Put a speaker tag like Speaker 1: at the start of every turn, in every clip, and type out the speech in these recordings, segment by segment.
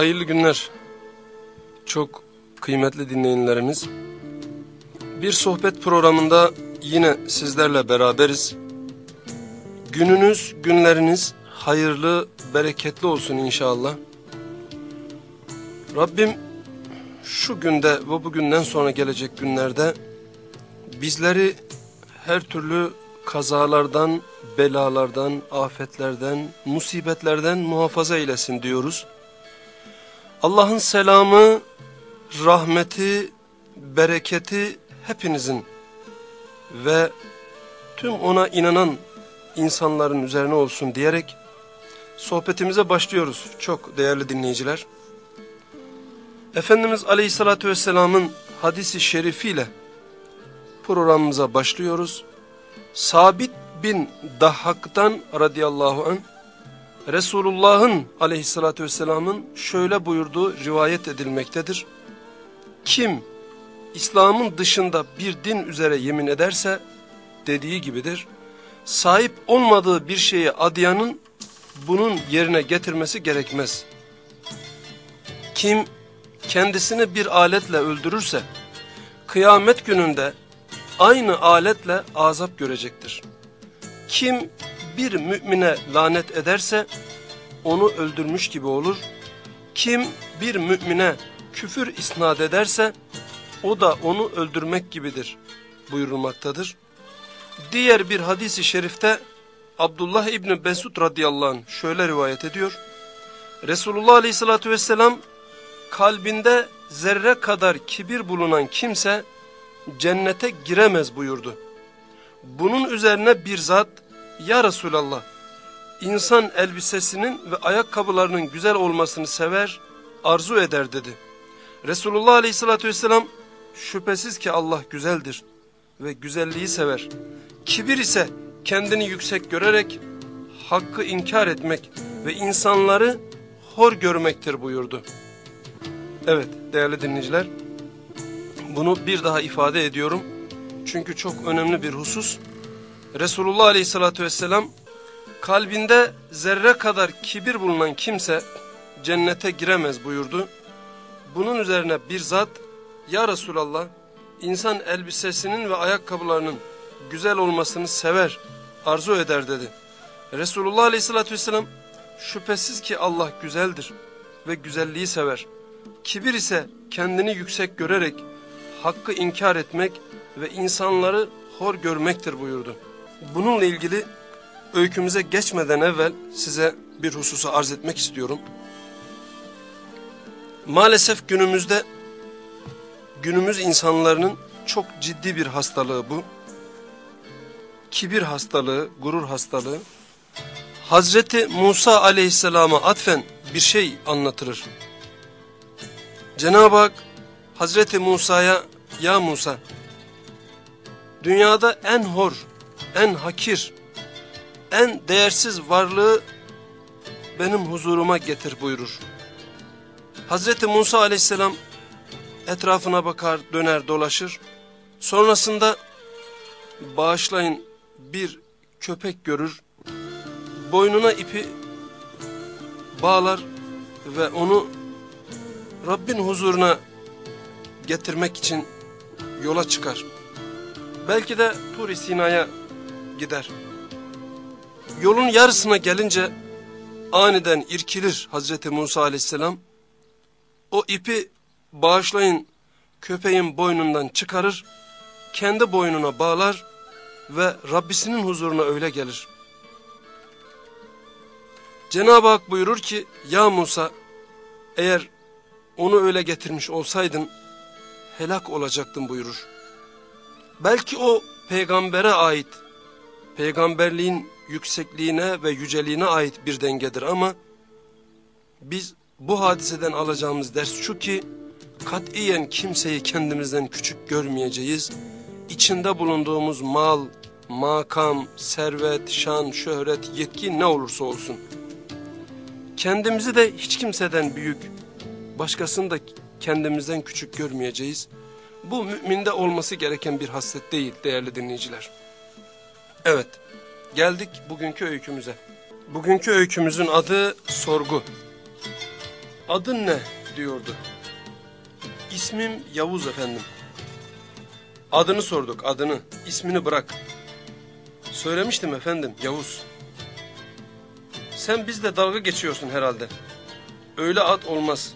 Speaker 1: Hayırlı günler. Çok kıymetli dinleyenlerimiz. Bir sohbet programında yine sizlerle beraberiz. Gününüz, günleriniz hayırlı, bereketli olsun inşallah. Rabbim şu günde ve bugünden sonra gelecek günlerde bizleri her türlü kazalardan, belalardan, afetlerden, musibetlerden muhafaza eylesin diyoruz. Allah'ın selamı, rahmeti, bereketi hepinizin ve tüm ona inanan insanların üzerine olsun diyerek sohbetimize başlıyoruz çok değerli dinleyiciler. Efendimiz Aleyhisselatü Vesselam'ın hadisi şerifiyle programımıza başlıyoruz. Sabit bin Dahhak'tan radıyallahu anh Resulullah'ın aleyhissalatü vesselamın şöyle buyurduğu rivayet edilmektedir. Kim İslam'ın dışında bir din üzere yemin ederse dediği gibidir. Sahip olmadığı bir şeye adayanın bunun yerine getirmesi gerekmez. Kim kendisini bir aletle öldürürse kıyamet gününde aynı aletle azap görecektir. Kim bir mümine lanet ederse onu öldürmüş gibi olur. Kim bir mümine küfür isnat ederse o da onu öldürmek gibidir buyurulmaktadır. Diğer bir hadisi şerifte Abdullah İbni Besud radıyallahu anh şöyle rivayet ediyor. Resulullah aleyhissalatü vesselam kalbinde zerre kadar kibir bulunan kimse cennete giremez buyurdu. Bunun üzerine bir zat ya Resulallah insan elbisesinin ve ayakkabılarının güzel olmasını sever, arzu eder dedi. Resulullah aleyhissalatü vesselam şüphesiz ki Allah güzeldir ve güzelliği sever. Kibir ise kendini yüksek görerek hakkı inkar etmek ve insanları hor görmektir buyurdu. Evet değerli dinleyiciler bunu bir daha ifade ediyorum. Çünkü çok önemli bir husus. Resulullah Aleyhisselatü Vesselam kalbinde zerre kadar kibir bulunan kimse cennete giremez buyurdu. Bunun üzerine bir zat ya Resulallah insan elbisesinin ve ayakkabılarının güzel olmasını sever, arzu eder dedi. Resulullah Aleyhisselatü Vesselam şüphesiz ki Allah güzeldir ve güzelliği sever. Kibir ise kendini yüksek görerek hakkı inkar etmek ve insanları hor görmektir buyurdu. Bununla ilgili öykümüze geçmeden evvel size bir hususu arz etmek istiyorum. Maalesef günümüzde günümüz insanlarının çok ciddi bir hastalığı bu. Kibir hastalığı, gurur hastalığı. Hazreti Musa aleyhisselama atfen bir şey anlatılır. Cenab-ı Hak Hazreti Musa'ya ya Musa dünyada en hor, en hakir, en değersiz varlığı benim huzuruma getir buyurur. Hazreti Musa aleyhisselam etrafına bakar, döner, dolaşır. Sonrasında bağışlayın bir köpek görür. Boynuna ipi bağlar ve onu Rabbin huzuruna getirmek için yola çıkar. Belki de Tur-i Sina'ya gider. Yolun yarısına gelince aniden irkilir Hazreti Musa aleyhisselam. O ipi bağışlayın köpeğin boynundan çıkarır, kendi boynuna bağlar ve Rabbisinin huzuruna öyle gelir. Cenab-ı Hak buyurur ki ya Musa eğer onu öyle getirmiş olsaydın helak olacaktın buyurur. Belki o peygambere ait, peygamberliğin yüksekliğine ve yüceliğine ait bir dengedir ama biz bu hadiseden alacağımız ders şu ki katiyen kimseyi kendimizden küçük görmeyeceğiz. İçinde bulunduğumuz mal, makam, servet, şan, şöhret, yetki ne olursa olsun. Kendimizi de hiç kimseden büyük, başkasını da kendimizden küçük görmeyeceğiz. Bu müminde olması gereken bir haslet değil değerli dinleyiciler. Evet, geldik bugünkü öykümüze. Bugünkü öykümüzün adı sorgu. Adın ne diyordu. İsmim Yavuz efendim. Adını sorduk adını ismini bırak. Söylemiştim efendim Yavuz. Sen bizle dalga geçiyorsun herhalde. Öyle ad olmaz.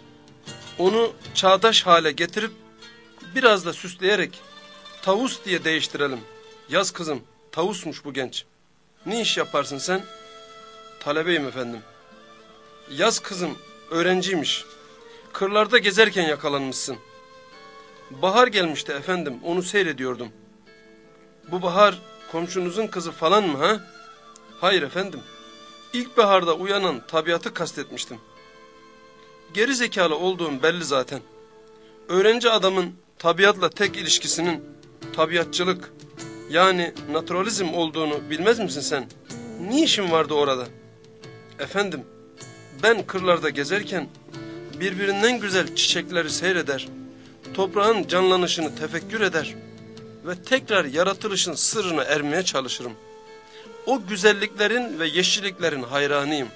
Speaker 1: Onu çağdaş hale getirip biraz da süsleyerek tavus diye değiştirelim. Yaz kızım tavusmuş bu genç. Ne iş yaparsın sen? Talebeyim efendim. Yaz kızım öğrenciymiş. Kırlarda gezerken yakalanmışsın. Bahar gelmişti efendim onu seyrediyordum. Bu bahar komşunuzun kızı falan mı ha? Hayır efendim. İlkbaharda uyanan tabiatı kastetmiştim. Geri zekalı olduğum belli zaten. Öğrenci adamın tabiatla tek ilişkisinin tabiatçılık yani naturalizm olduğunu bilmez misin sen? Ne işin vardı orada? Efendim ben kırlarda gezerken birbirinden güzel çiçekleri seyreder, toprağın canlanışını tefekkür eder ve tekrar yaratılışın sırrına ermeye çalışırım. O güzelliklerin ve yeşilliklerin hayranıyım.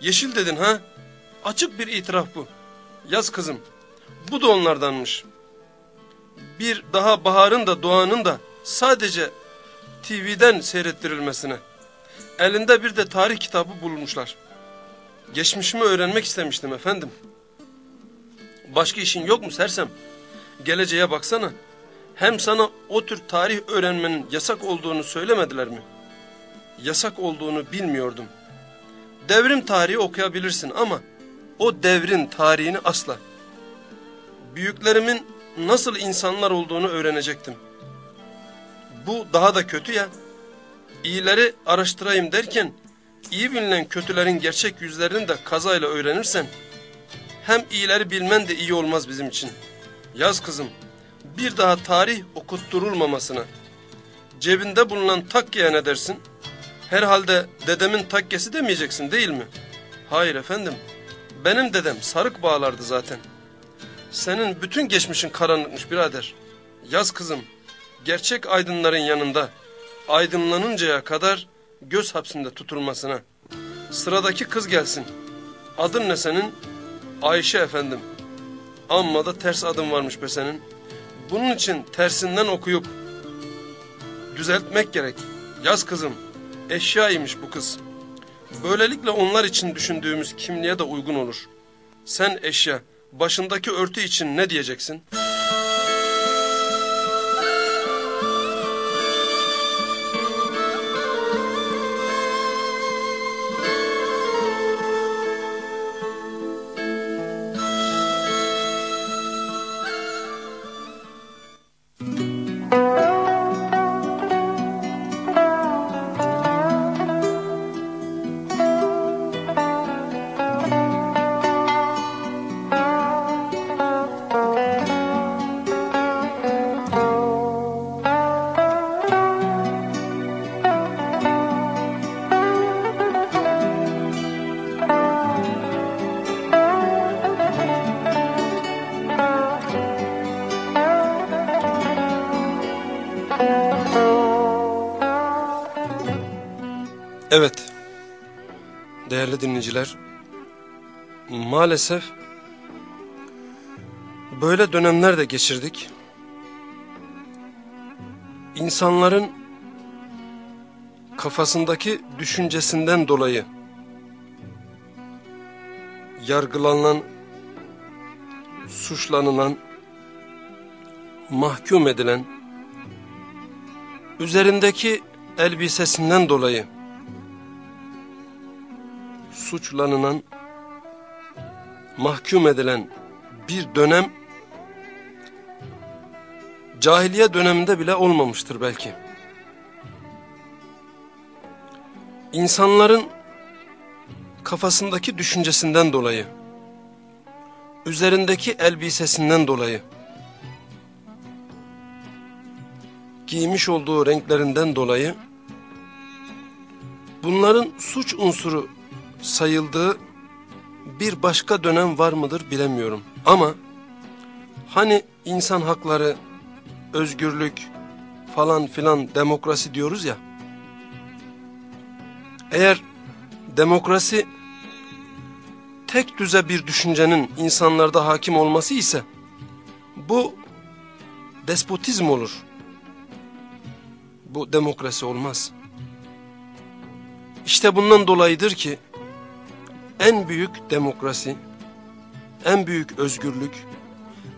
Speaker 1: Yeşil dedin ha? Açık bir itiraf bu. Yaz kızım. Bu da onlardanmış. Bir daha baharın da doğanın da sadece TV'den seyrettirilmesine. Elinde bir de tarih kitabı bulmuşlar. Geçmişimi öğrenmek istemiştim efendim. Başka işin yok mu sersem? Geleceğe baksana. Hem sana o tür tarih öğrenmenin yasak olduğunu söylemediler mi? Yasak olduğunu bilmiyordum. Devrim tarihi okuyabilirsin ama o devrin tarihini asla. Büyüklerimin nasıl insanlar olduğunu öğrenecektim. Bu daha da kötü ya. İyileri araştırayım derken iyi bilinen kötülerin gerçek yüzlerini de kazayla öğrenirsen hem iyileri bilmen de iyi olmaz bizim için. Yaz kızım bir daha tarih okutturulmamasına. Cebinde bulunan takkeye ne dersin? Herhalde dedemin takkesi demeyeceksin değil mi? Hayır efendim. Benim dedem sarık bağlardı zaten. Senin bütün geçmişin karanlıkmış birader. Yaz kızım. Gerçek aydınların yanında aydınlanıncaya kadar göz hapsinde tutulmasına. Sıradaki kız gelsin. Adın ne senin? Ayşe efendim. Amma da ters adım varmış be senin. Bunun için tersinden okuyup düzeltmek gerek. Yaz kızım. Eşyaymış bu kız. Böylelikle onlar için düşündüğümüz kimliğe de uygun olur. Sen eşya, başındaki örtü için ne diyeceksin?'' Dinleyiciler, maalesef böyle dönemler de geçirdik. İnsanların kafasındaki düşüncesinden dolayı yargılanan, suçlanılan, mahkum edilen, üzerindeki elbisesinden dolayı suçlanılan, mahkum edilen bir dönem cahiliye döneminde bile olmamıştır belki. İnsanların kafasındaki düşüncesinden dolayı, üzerindeki elbisesinden dolayı, giymiş olduğu renklerinden dolayı, bunların suç unsuru sayıldığı bir başka dönem var mıdır bilemiyorum. Ama hani insan hakları, özgürlük falan filan demokrasi diyoruz ya. Eğer demokrasi tek düze bir düşüncenin insanlarda hakim olması ise bu despotizm olur. Bu demokrasi olmaz. İşte bundan dolayıdır ki en büyük demokrasi, en büyük özgürlük,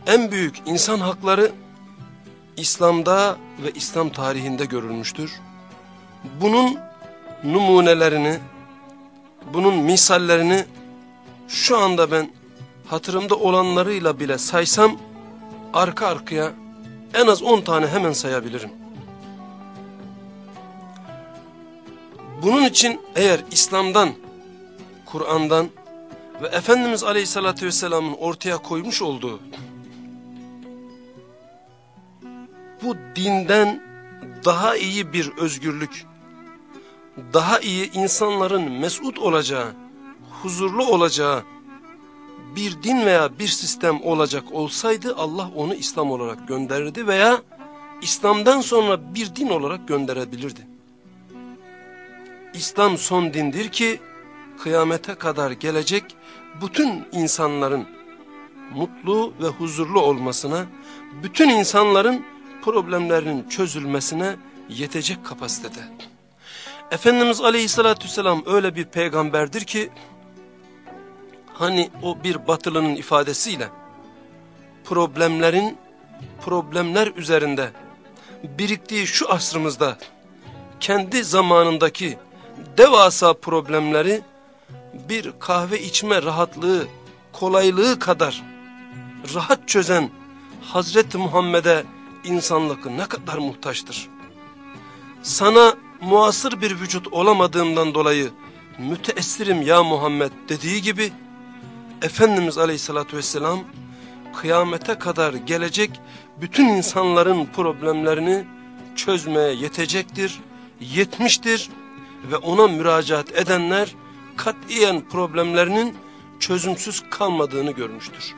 Speaker 1: en büyük insan hakları İslam'da ve İslam tarihinde görülmüştür. Bunun numunelerini, bunun misallerini şu anda ben hatırımda olanlarıyla bile saysam arka arkaya en az 10 tane hemen sayabilirim. Bunun için eğer İslam'dan, Kur'an'dan ve Efendimiz Aleyhisselatü Vesselam'ın ortaya koymuş olduğu bu dinden daha iyi bir özgürlük, daha iyi insanların mesut olacağı, huzurlu olacağı bir din veya bir sistem olacak olsaydı Allah onu İslam olarak gönderirdi veya İslam'dan sonra bir din olarak gönderebilirdi. İslam son dindir ki kıyamete kadar gelecek bütün insanların mutlu ve huzurlu olmasına, bütün insanların problemlerinin çözülmesine yetecek kapasitede. Efendimiz Aleyhisselatü Vesselam öyle bir peygamberdir ki, hani o bir batılının ifadesiyle, problemlerin, problemler üzerinde biriktiği şu asrımızda, kendi zamanındaki devasa problemleri, bir kahve içme rahatlığı, kolaylığı kadar rahat çözen Hazreti Muhammed'e insanlık ne kadar muhtaçtır. Sana muasır bir vücut olamadığımdan dolayı müteessirim ya Muhammed dediği gibi Efendimiz Aleyhisselatü Vesselam kıyamete kadar gelecek bütün insanların problemlerini çözmeye yetecektir, yetmiştir ve ona müracaat edenler katiyen problemlerinin çözümsüz kalmadığını görmüştür.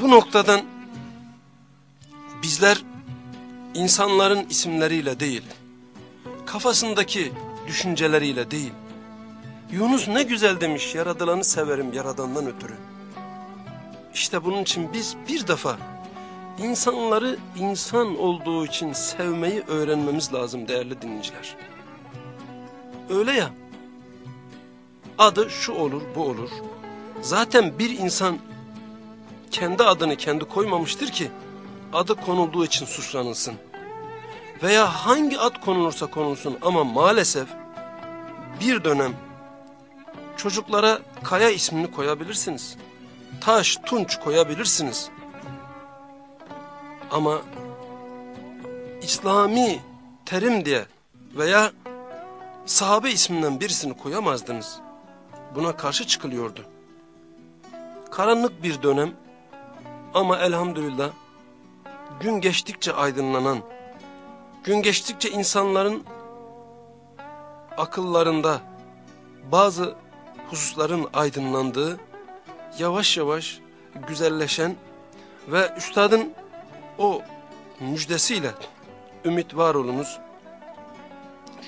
Speaker 1: Bu noktadan bizler insanların isimleriyle değil, kafasındaki düşünceleriyle değil, Yunus ne güzel demiş yaradılanı severim yaradandan ötürü. İşte bunun için biz bir defa insanları insan olduğu için sevmeyi öğrenmemiz lazım değerli dinleyiciler. Öyle ya, adı şu olur bu olur. Zaten bir insan kendi adını kendi koymamıştır ki adı konulduğu için suçlanılsın. Veya hangi ad konulursa konulsun ama maalesef bir dönem çocuklara Kaya ismini koyabilirsiniz. Taş, Tunç koyabilirsiniz. Ama İslami terim diye veya sahabe isminden birisini koyamazdınız. Buna karşı çıkılıyordu. Karanlık bir dönem ama elhamdülillah gün geçtikçe aydınlanan, gün geçtikçe insanların akıllarında bazı hususların aydınlandığı, yavaş yavaş güzelleşen ve üstadın o müjdesiyle ümit var olunuz.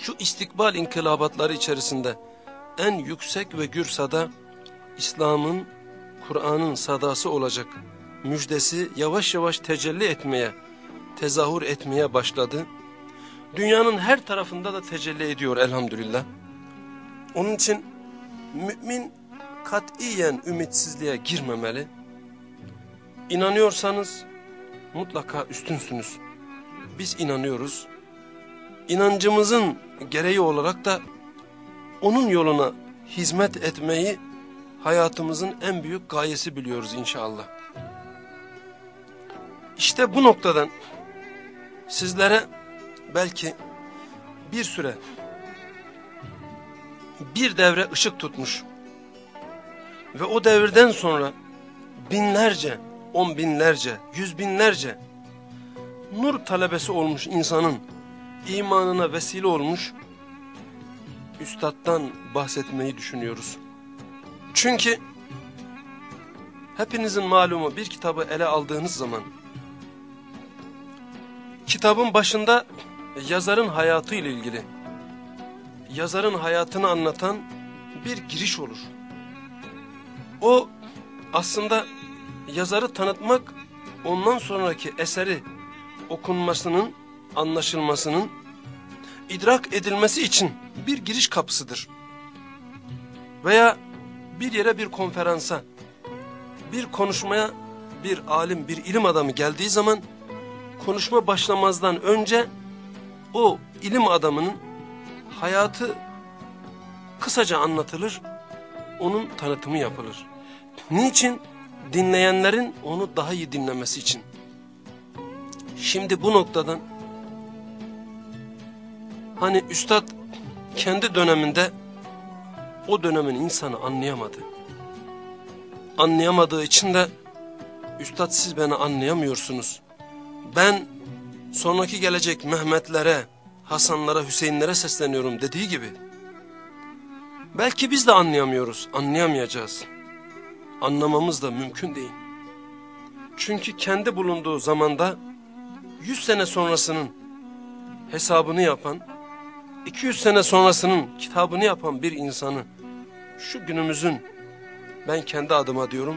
Speaker 1: Şu istikbal inkılabatları içerisinde en yüksek ve gür sada İslam'ın, Kur'an'ın sadası olacak müjdesi yavaş yavaş tecelli etmeye, tezahür etmeye başladı. Dünyanın her tarafında da tecelli ediyor elhamdülillah. Onun için mümin katiyen ümitsizliğe girmemeli. İnanıyorsanız mutlaka üstünsünüz. Biz inanıyoruz. İnancımızın gereği olarak da onun yoluna hizmet etmeyi hayatımızın en büyük gayesi biliyoruz inşallah. İşte bu noktadan sizlere belki bir süre bir devre ışık tutmuş ve o devirden sonra binlerce, on binlerce, yüz binlerce nur talebesi olmuş insanın imanına vesile olmuş üstattan bahsetmeyi düşünüyoruz. Çünkü hepinizin malumu bir kitabı ele aldığınız zaman kitabın başında yazarın hayatı ile ilgili yazarın hayatını anlatan bir giriş olur. O aslında yazarı tanıtmak ondan sonraki eseri okunmasının, anlaşılmasının, idrak edilmesi için bir giriş kapısıdır. Veya bir yere bir konferansa, bir konuşmaya bir alim, bir ilim adamı geldiği zaman konuşma başlamazdan önce o ilim adamının hayatı kısaca anlatılır, onun tanıtımı yapılır. Niçin? Dinleyenlerin onu daha iyi dinlemesi için. Şimdi bu noktadan hani üstad kendi döneminde o dönemin insanı anlayamadı. Anlayamadığı için de üstad siz beni anlayamıyorsunuz. Ben sonraki gelecek Mehmetlere, Hasanlara, Hüseyinlere sesleniyorum dediği gibi. Belki biz de anlayamıyoruz, anlayamayacağız. Anlamamız da mümkün değil. Çünkü kendi bulunduğu zamanda 100 sene sonrasının hesabını yapan, 200 sene sonrasının kitabını yapan bir insanı şu günümüzün ben kendi adıma diyorum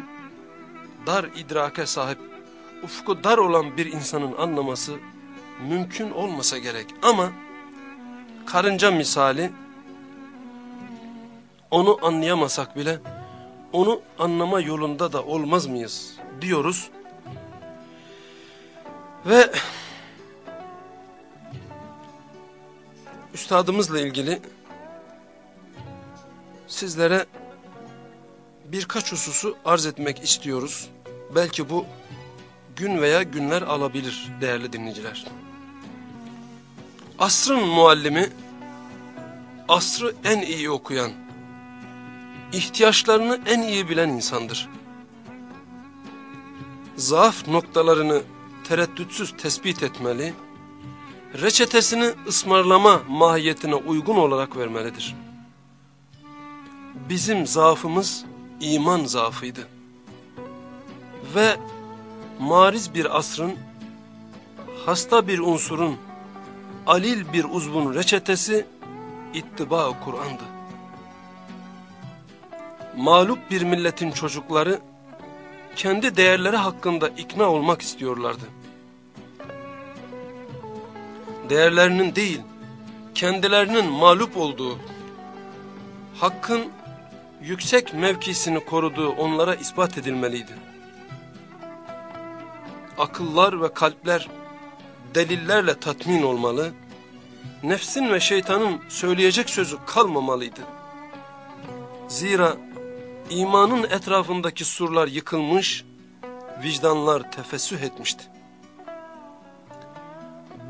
Speaker 1: dar idrake sahip ufku dar olan bir insanın anlaması mümkün olmasa gerek ama karınca misali onu anlayamasak bile onu anlama yolunda da olmaz mıyız diyoruz. Ve üstadımızla ilgili sizlere birkaç hususu arz etmek istiyoruz. Belki bu gün veya günler alabilir değerli dinleyiciler. Asrın muallimi, asrı en iyi okuyan, ihtiyaçlarını en iyi bilen insandır. Zaaf noktalarını tereddütsüz tespit etmeli, reçetesini ısmarlama mahiyetine uygun olarak vermelidir. Bizim zaafımız iman zaafıydı. Ve mariz bir asrın, hasta bir unsurun, alil bir uzvun reçetesi ittiba Kur'an'dı. Mağlup bir milletin çocukları kendi değerleri hakkında ikna olmak istiyorlardı. Değerlerinin değil, kendilerinin mağlup olduğu, hakkın yüksek mevkisini koruduğu onlara ispat edilmeliydi. Akıllar ve kalpler delillerle tatmin olmalı, nefsin ve şeytanın söyleyecek sözü kalmamalıydı. Zira imanın etrafındaki surlar yıkılmış, vicdanlar tefessüh etmişti.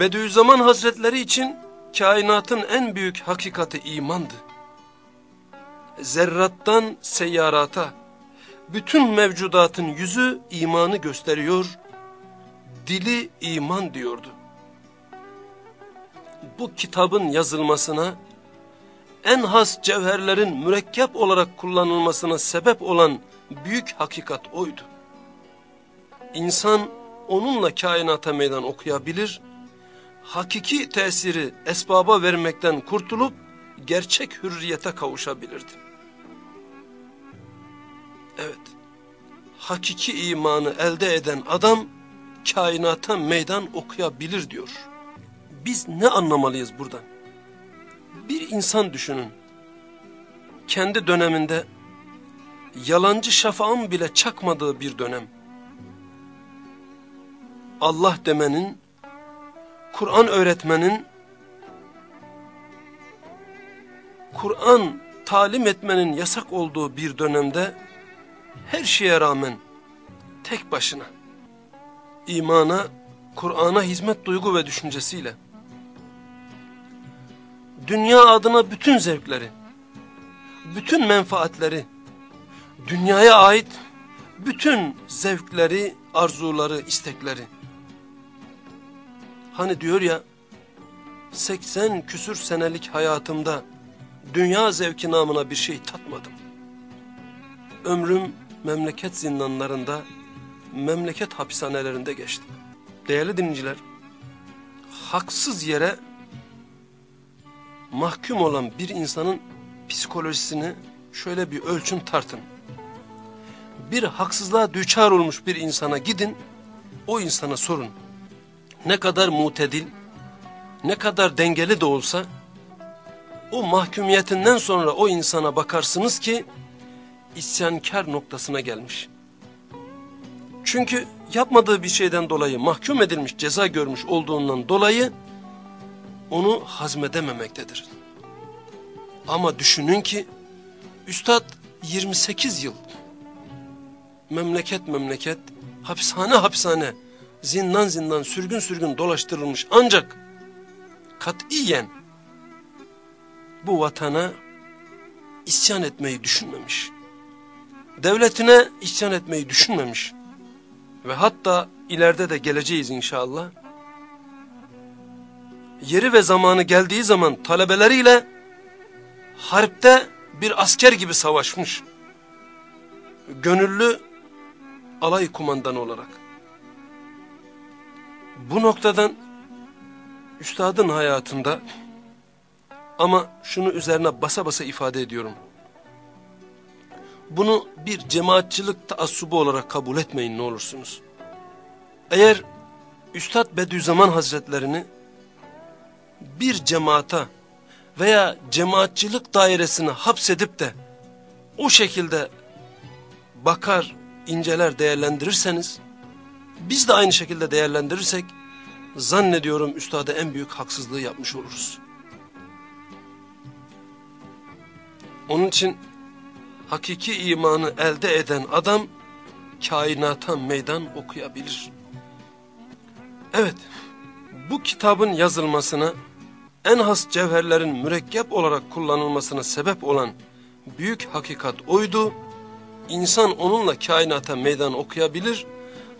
Speaker 1: Bediüzzaman Hazretleri için kainatın en büyük hakikati imandı. Zerrattan seyyarata, bütün mevcudatın yüzü imanı gösteriyor, dili iman diyordu. Bu kitabın yazılmasına, en has cevherlerin mürekkep olarak kullanılmasına sebep olan büyük hakikat oydu. İnsan onunla kainata meydan okuyabilir, hakiki tesiri esbaba vermekten kurtulup gerçek hürriyete kavuşabilirdi. Evet, hakiki imanı elde eden adam kainata meydan okuyabilir diyor. Biz ne anlamalıyız buradan? Bir insan düşünün. Kendi döneminde yalancı şafağın bile çakmadığı bir dönem. Allah demenin, Kur'an öğretmenin, Kur'an talim etmenin yasak olduğu bir dönemde her şeye rağmen tek başına imana, Kur'an'a hizmet duygu ve düşüncesiyle dünya adına bütün zevkleri, bütün menfaatleri, dünyaya ait bütün zevkleri, arzuları, istekleri. Hani diyor ya, 80 küsür senelik hayatımda dünya zevki namına bir şey tatmadım. Ömrüm memleket zindanlarında, memleket hapishanelerinde geçti. Değerli dinleyiciler, haksız yere mahkum olan bir insanın psikolojisini şöyle bir ölçün tartın. bir haksızlığa düçar olmuş bir insana gidin, o insana sorun. Ne kadar mutedil, ne kadar dengeli de olsa, o mahkumiyetinden sonra o insana bakarsınız ki, isyankar noktasına gelmiş. Çünkü yapmadığı bir şeyden dolayı mahkum edilmiş, ceza görmüş olduğundan dolayı, onu hazmedememektedir. Ama düşünün ki, Üstad 28 yıl memleket memleket, hapishane hapishane, zindan zindan, sürgün sürgün dolaştırılmış. Ancak katiyen bu vatana isyan etmeyi düşünmemiş. Devletine isyan etmeyi düşünmemiş. Ve hatta ileride de geleceğiz inşallah. Yeri ve zamanı geldiği zaman talebeleriyle harpte bir asker gibi savaşmış. Gönüllü alay kumandanı olarak. Bu noktadan üstadın hayatında ama şunu üzerine basa basa ifade ediyorum. Bunu bir cemaatçılık taassubu olarak kabul etmeyin ne olursunuz. Eğer Üstad Bediüzzaman Hazretlerini bir cemaata veya cemaatçılık dairesine hapsedip de o şekilde bakar, inceler, değerlendirirseniz, biz de aynı şekilde değerlendirirsek, zannediyorum üstada en büyük haksızlığı yapmış oluruz. Onun için hakiki imanı elde eden adam, kainata meydan okuyabilir. Evet, bu kitabın yazılmasına, en has cevherlerin mürekkep olarak kullanılmasına sebep olan büyük hakikat oydu insan onunla kainata meydan okuyabilir,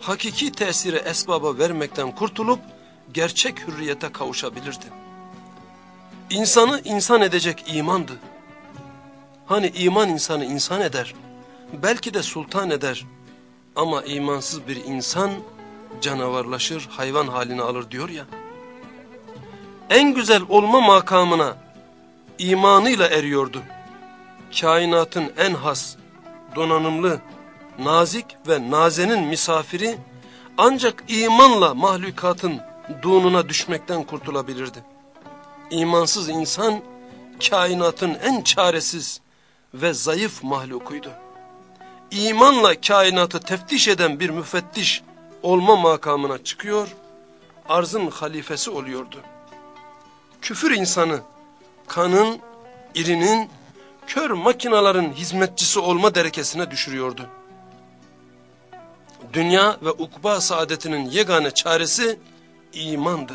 Speaker 1: hakiki tesiri esbaba vermekten kurtulup gerçek hürriyete kavuşabilirdi. İnsanı insan edecek imandı. Hani iman insanı insan eder, belki de sultan eder ama imansız bir insan canavarlaşır, hayvan halini alır diyor ya. En güzel olma makamına imanıyla eriyordu. Kainatın en has, donanımlı, nazik ve nazenin misafiri ancak imanla mahlukatınduğununa düşmekten kurtulabilirdi. İmansız insan kainatın en çaresiz ve zayıf mahlukuydu. İmanla kainatı teftiş eden bir müfettiş olma makamına çıkıyor, arzın halifesi oluyordu. Küfür insanı, kanın, irinin, kör makinaların hizmetçisi olma derekesine düşürüyordu. Dünya ve ukba saadetinin yegane çaresi imandı.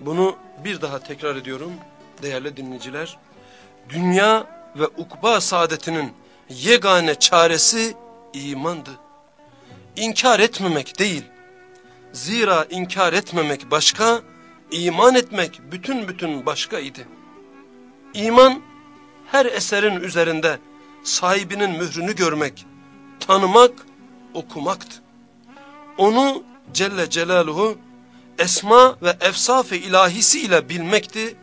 Speaker 1: Bunu bir daha tekrar ediyorum değerli dinleyiciler. Dünya ve ukba saadetinin yegane çaresi imandı. İnkar etmemek değil. Zira inkar etmemek başka, iman etmek bütün bütün başkaydı. İman her eserin üzerinde sahibinin mührünü görmek, tanımak, okumaktı. Onu Celle Celaluhu esma ve efsaf-ı ilahisi ile bilmekti.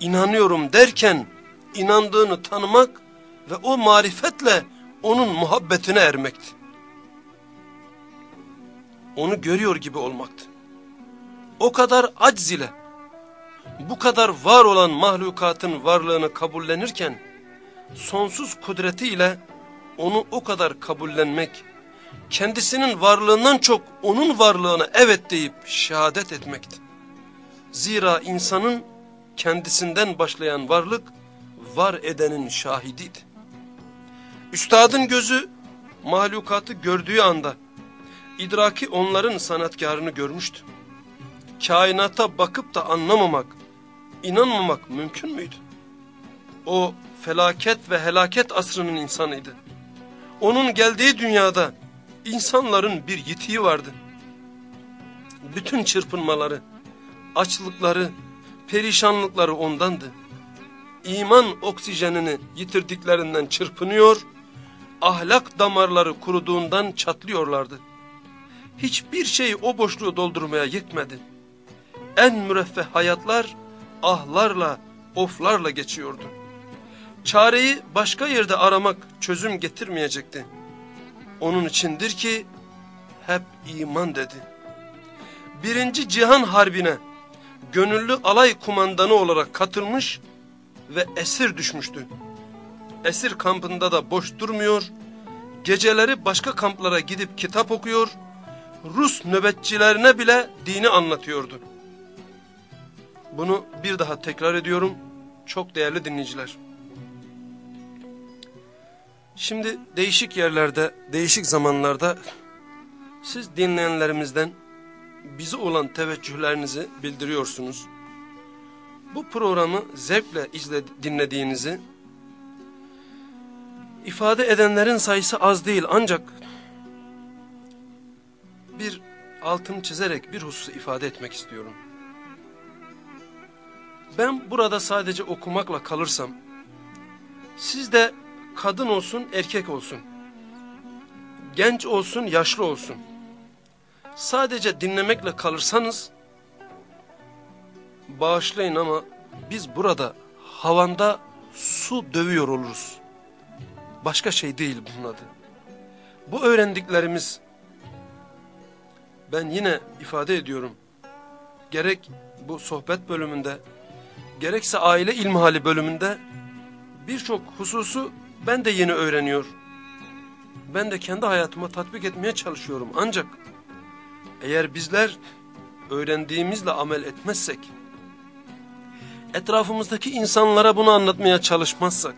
Speaker 1: İnanıyorum derken inandığını tanımak ve o marifetle onun muhabbetine ermekti. Onu görüyor gibi olmaktı. O kadar acz ile bu kadar var olan mahlukatın varlığını kabullenirken, sonsuz kudretiyle onu o kadar kabullenmek, kendisinin varlığından çok onun varlığına evet deyip şehadet etmekti. Zira insanın kendisinden başlayan varlık, var edenin şahidiydi. Üstadın gözü mahlukatı gördüğü anda, idraki onların sanatkarını görmüştü. Kainata bakıp da anlamamak, inanmamak mümkün müydü? O felaket ve helaket asrının insanıydı. Onun geldiği dünyada insanların bir yitiği vardı. Bütün çırpınmaları, açlıkları, perişanlıkları ondandı. İman oksijenini yitirdiklerinden çırpınıyor, ahlak damarları kuruduğundan çatlıyorlardı. Hiçbir şey o boşluğu doldurmaya yetmedi. En müreffeh hayatlar, ahlarla, oflarla geçiyordu. Çareyi başka yerde aramak çözüm getirmeyecekti. Onun içindir ki hep iman dedi. Birinci Cihan Harbi'ne gönüllü alay kumandanı olarak katılmış ve esir düşmüştü. Esir kampında da boş durmuyor, geceleri başka kamplara gidip kitap okuyor, Rus nöbetçilerine bile dini anlatıyordu. Bunu bir daha tekrar ediyorum, çok değerli dinleyiciler. Şimdi değişik yerlerde, değişik zamanlarda siz dinleyenlerimizden bizi olan teveccühlerinizi bildiriyorsunuz. Bu programı zevkle izle, dinlediğinizi ifade edenlerin sayısı az değil ancak bir altını çizerek bir hususu ifade etmek istiyorum. Ben burada sadece okumakla kalırsam siz de kadın olsun erkek olsun genç olsun yaşlı olsun sadece dinlemekle kalırsanız bağışlayın ama biz burada havanda su dövüyor oluruz. Başka şey değil bunun adı. Bu öğrendiklerimiz ben yine ifade ediyorum. Gerek bu sohbet bölümünde gerekse aile ilmihali bölümünde birçok hususu ben de yeni öğreniyor. Ben de kendi hayatıma tatbik etmeye çalışıyorum. Ancak eğer bizler öğrendiğimizle amel etmezsek, etrafımızdaki insanlara bunu anlatmaya çalışmazsak,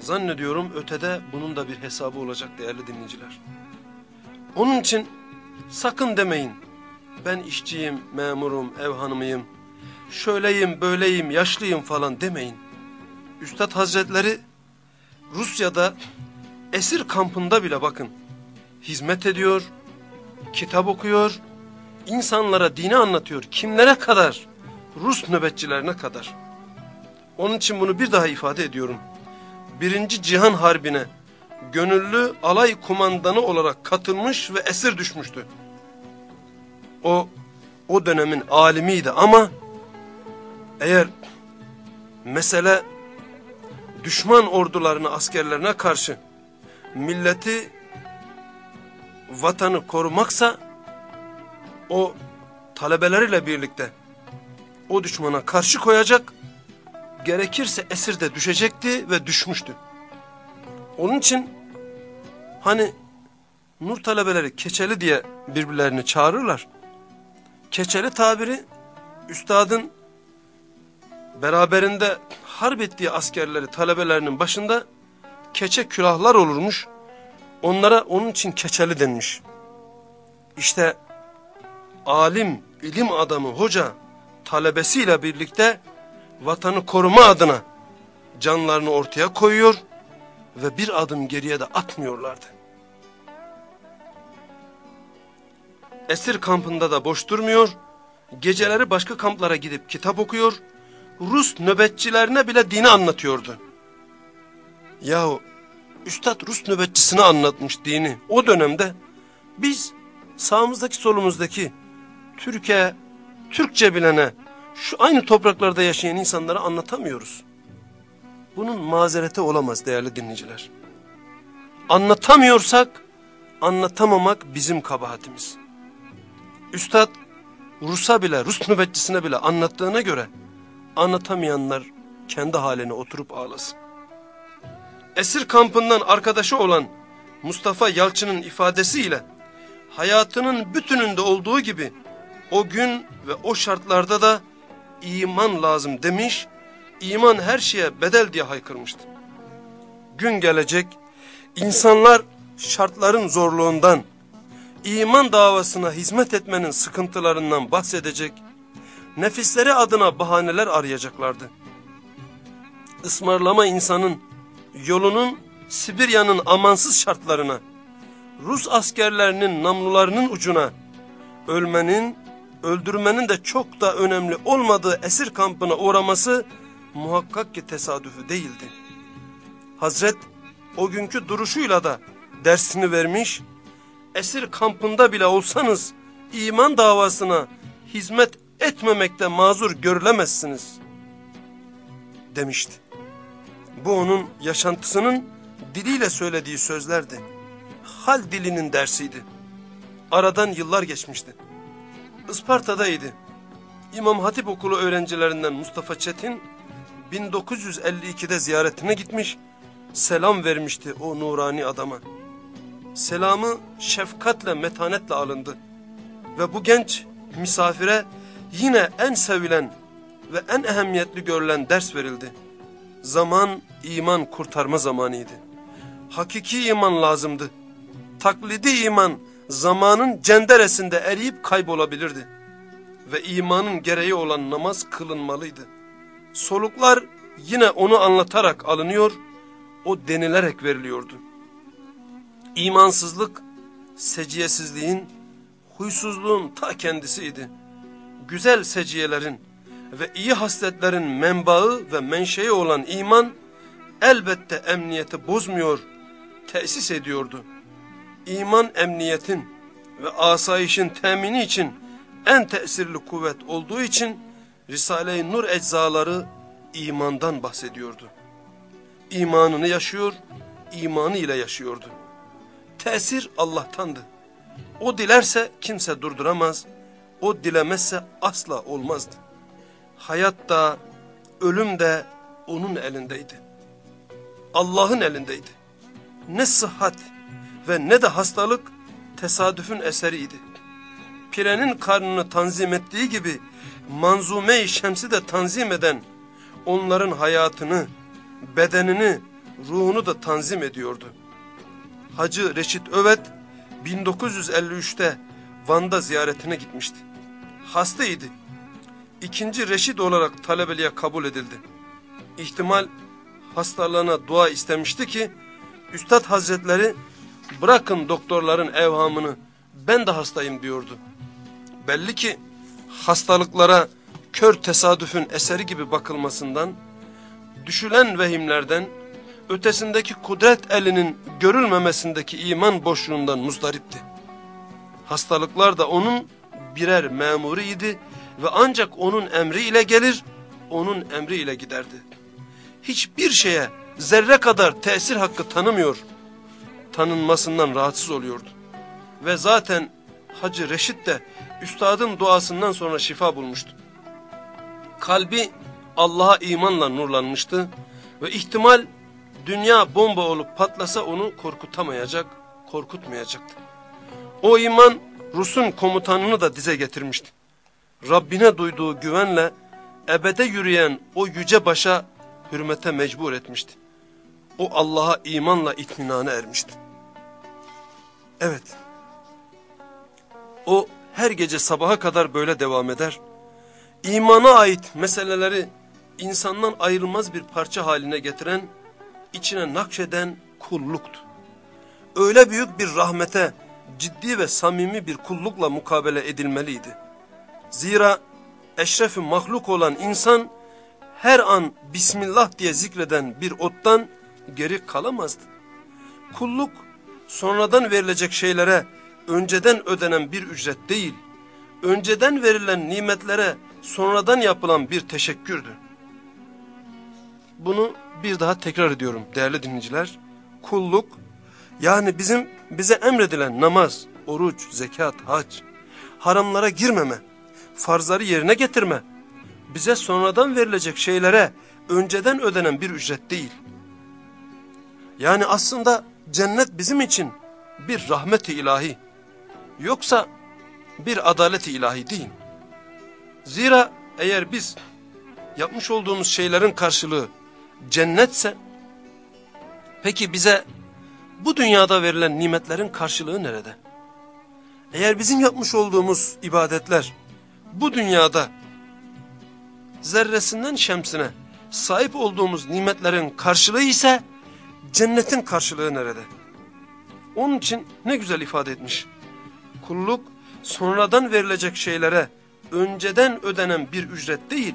Speaker 1: zannediyorum ötede bunun da bir hesabı olacak değerli dinleyiciler. Onun için sakın demeyin, ben işçiyim, memurum, ev hanımıyım, şöyleyim, böyleyim, yaşlıyım falan demeyin. Üstad Hazretleri Rusya'da esir kampında bile bakın hizmet ediyor, kitap okuyor, insanlara dini anlatıyor. Kimlere kadar? Rus nöbetçilerine kadar. Onun için bunu bir daha ifade ediyorum. Birinci Cihan Harbi'ne gönüllü alay kumandanı olarak katılmış ve esir düşmüştü. O, o dönemin alimiydi ama eğer mesele düşman ordularına, askerlerine karşı milleti vatanı korumaksa o talebeleriyle birlikte o düşmana karşı koyacak gerekirse esirde düşecekti ve düşmüştü. Onun için hani nur talebeleri keçeli diye birbirlerini çağırırlar. Keçeli tabiri üstadın beraberinde harp ettiği askerleri talebelerinin başında keçe külahlar olurmuş. Onlara onun için keçeli denmiş. İşte alim, ilim adamı, hoca talebesiyle birlikte vatanı koruma adına canlarını ortaya koyuyor ve bir adım geriye de atmıyorlardı. Esir kampında da boş durmuyor, geceleri başka kamplara gidip kitap okuyor, Rus nöbetçilerine bile dini anlatıyordu. Yahu Üstad Rus nöbetçisine anlatmış dini o dönemde biz sağımızdaki solumuzdaki Türkiye, Türkçe bilene şu aynı topraklarda yaşayan insanlara anlatamıyoruz. Bunun mazereti olamaz değerli dinleyiciler. Anlatamıyorsak anlatamamak bizim kabahatimiz. Üstad Rus'a bile Rus nöbetçisine bile anlattığına göre anlatamayanlar kendi haline oturup ağlasın. Esir kampından arkadaşı olan Mustafa Yalçın'ın ifadesiyle hayatının bütününde olduğu gibi o gün ve o şartlarda da iman lazım demiş, iman her şeye bedel diye haykırmıştı. Gün gelecek, insanlar şartların zorluğundan, iman davasına hizmet etmenin sıkıntılarından bahsedecek, nefisleri adına bahaneler arayacaklardı. Ismarlama insanın yolunun Sibirya'nın amansız şartlarına, Rus askerlerinin namlularının ucuna, ölmenin, öldürmenin de çok da önemli olmadığı esir kampına uğraması muhakkak ki tesadüfü değildi. Hazret o günkü duruşuyla da dersini vermiş, esir kampında bile olsanız iman davasına hizmet etmemekte mazur görülemezsiniz demişti. Bu onun yaşantısının diliyle söylediği sözlerdi. Hal dilinin dersiydi. Aradan yıllar geçmişti. Isparta'daydı. İmam Hatip Okulu öğrencilerinden Mustafa Çetin 1952'de ziyaretine gitmiş, selam vermişti o nurani adama. Selamı şefkatle, metanetle alındı. Ve bu genç misafire yine en sevilen ve en ehemmiyetli görülen ders verildi. Zaman iman kurtarma zamanıydı. Hakiki iman lazımdı. Taklidi iman zamanın cenderesinde eriyip kaybolabilirdi. Ve imanın gereği olan namaz kılınmalıydı. Soluklar yine onu anlatarak alınıyor, o denilerek veriliyordu. İmansızlık, seciyesizliğin, huysuzluğun ta kendisiydi. Güzel seciyelerin ve iyi hasletlerin menbaı ve menşei olan iman, elbette emniyeti bozmuyor, tesis ediyordu. İman emniyetin ve asayişin temini için en tesirli kuvvet olduğu için Risale-i Nur eczaları imandan bahsediyordu. İmanını yaşıyor, imanı ile yaşıyordu. Tesir Allah'tandı. O dilerse kimse durduramaz, o dilemezse asla olmazdı. Hayat da, ölüm de onun elindeydi. Allah'ın elindeydi. Ne sıhhat ve ne de hastalık tesadüfün eseriydi. Pirenin karnını tanzim ettiği gibi manzume-i şemsi de tanzim eden, onların hayatını, bedenini, ruhunu da tanzim ediyordu. Hacı Reşit Övet 1953'te Van'da ziyaretine gitmişti. Hastaydı. İkinci Reşit olarak talebeliğe kabul edildi. İhtimal hastalığına dua istemişti ki, Üstad Hazretleri bırakın doktorların evhamını ben de hastayım diyordu. Belli ki hastalıklara kör tesadüfün eseri gibi bakılmasından, düşülen vehimlerden, ötesindeki kudret elinin görülmemesindeki iman boşluğundan muzdaripti. Hastalıklar da onun birer memuriydi ve ancak onun emri ile gelir, onun emri ile giderdi. Hiçbir şeye zerre kadar tesir hakkı tanımıyor, tanınmasından rahatsız oluyordu. Ve zaten Hacı Reşit de üstadın duasından sonra şifa bulmuştu. Kalbi Allah'a imanla nurlanmıştı ve ihtimal dünya bomba olup patlasa onu korkutamayacak, korkutmayacaktı. O iman Rus'un komutanını da dize getirmişti. Rabbine duyduğu güvenle ebede yürüyen o yüce başa hürmete mecbur etmişti. O Allah'a imanla itminane ermişti. Evet. O her gece sabaha kadar böyle devam eder. İmana ait meseleleri insandan ayrılmaz bir parça haline getiren, içine nakşeden kulluktu. Öyle büyük bir rahmete, ciddi ve samimi bir kullukla mukabele edilmeliydi. Zira eşrefi mahluk olan insan her an Bismillah diye zikreden bir ottan geri kalamazdı. Kulluk sonradan verilecek şeylere önceden ödenen bir ücret değil, önceden verilen nimetlere sonradan yapılan bir teşekkürdü. Bunu bir daha tekrar ediyorum değerli dinleyiciler. Kulluk yani bizim bize emredilen namaz, oruç, zekat, hac, haramlara girmeme, farzları yerine getirme, bize sonradan verilecek şeylere önceden ödenen bir ücret değil. Yani aslında cennet bizim için bir rahmet-i ilahi, yoksa bir adalet-i ilahi değil. Zira eğer biz yapmış olduğumuz şeylerin karşılığı cennetse, peki bize bu dünyada verilen nimetlerin karşılığı nerede? Eğer bizim yapmış olduğumuz ibadetler bu dünyada zerresinden şemsine sahip olduğumuz nimetlerin karşılığı ise cennetin karşılığı nerede? Onun için ne güzel ifade etmiş. Kulluk sonradan verilecek şeylere önceden ödenen bir ücret değil,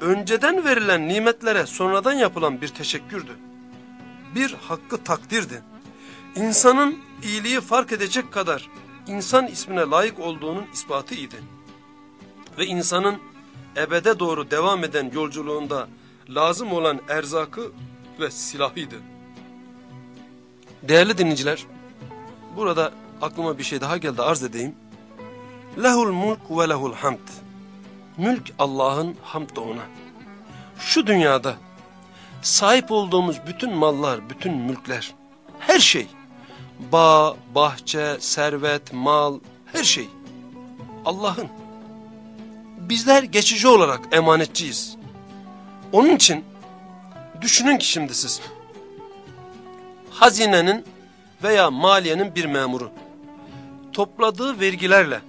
Speaker 1: önceden verilen nimetlere sonradan yapılan bir teşekkürdü. Bir hakkı takdirdi. İnsanın iyiliği fark edecek kadar insan ismine layık olduğunun ispatı idi. Ve insanın ebede doğru devam eden yolculuğunda lazım olan erzakı ve silahıydı. Değerli dinleyiciler, burada aklıma bir şey daha geldi arz edeyim. Lehul mulk ve lehul hamd. Mülk Allah'ın, hamd da ona. Şu dünyada sahip olduğumuz bütün mallar, bütün mülkler, her şey, bağ, bahçe, servet, mal, her şey Allah'ın. Bizler geçici olarak emanetçiyiz. Onun için düşünün ki şimdi siz, hazinenin veya maliyenin bir memuru, topladığı vergilerle,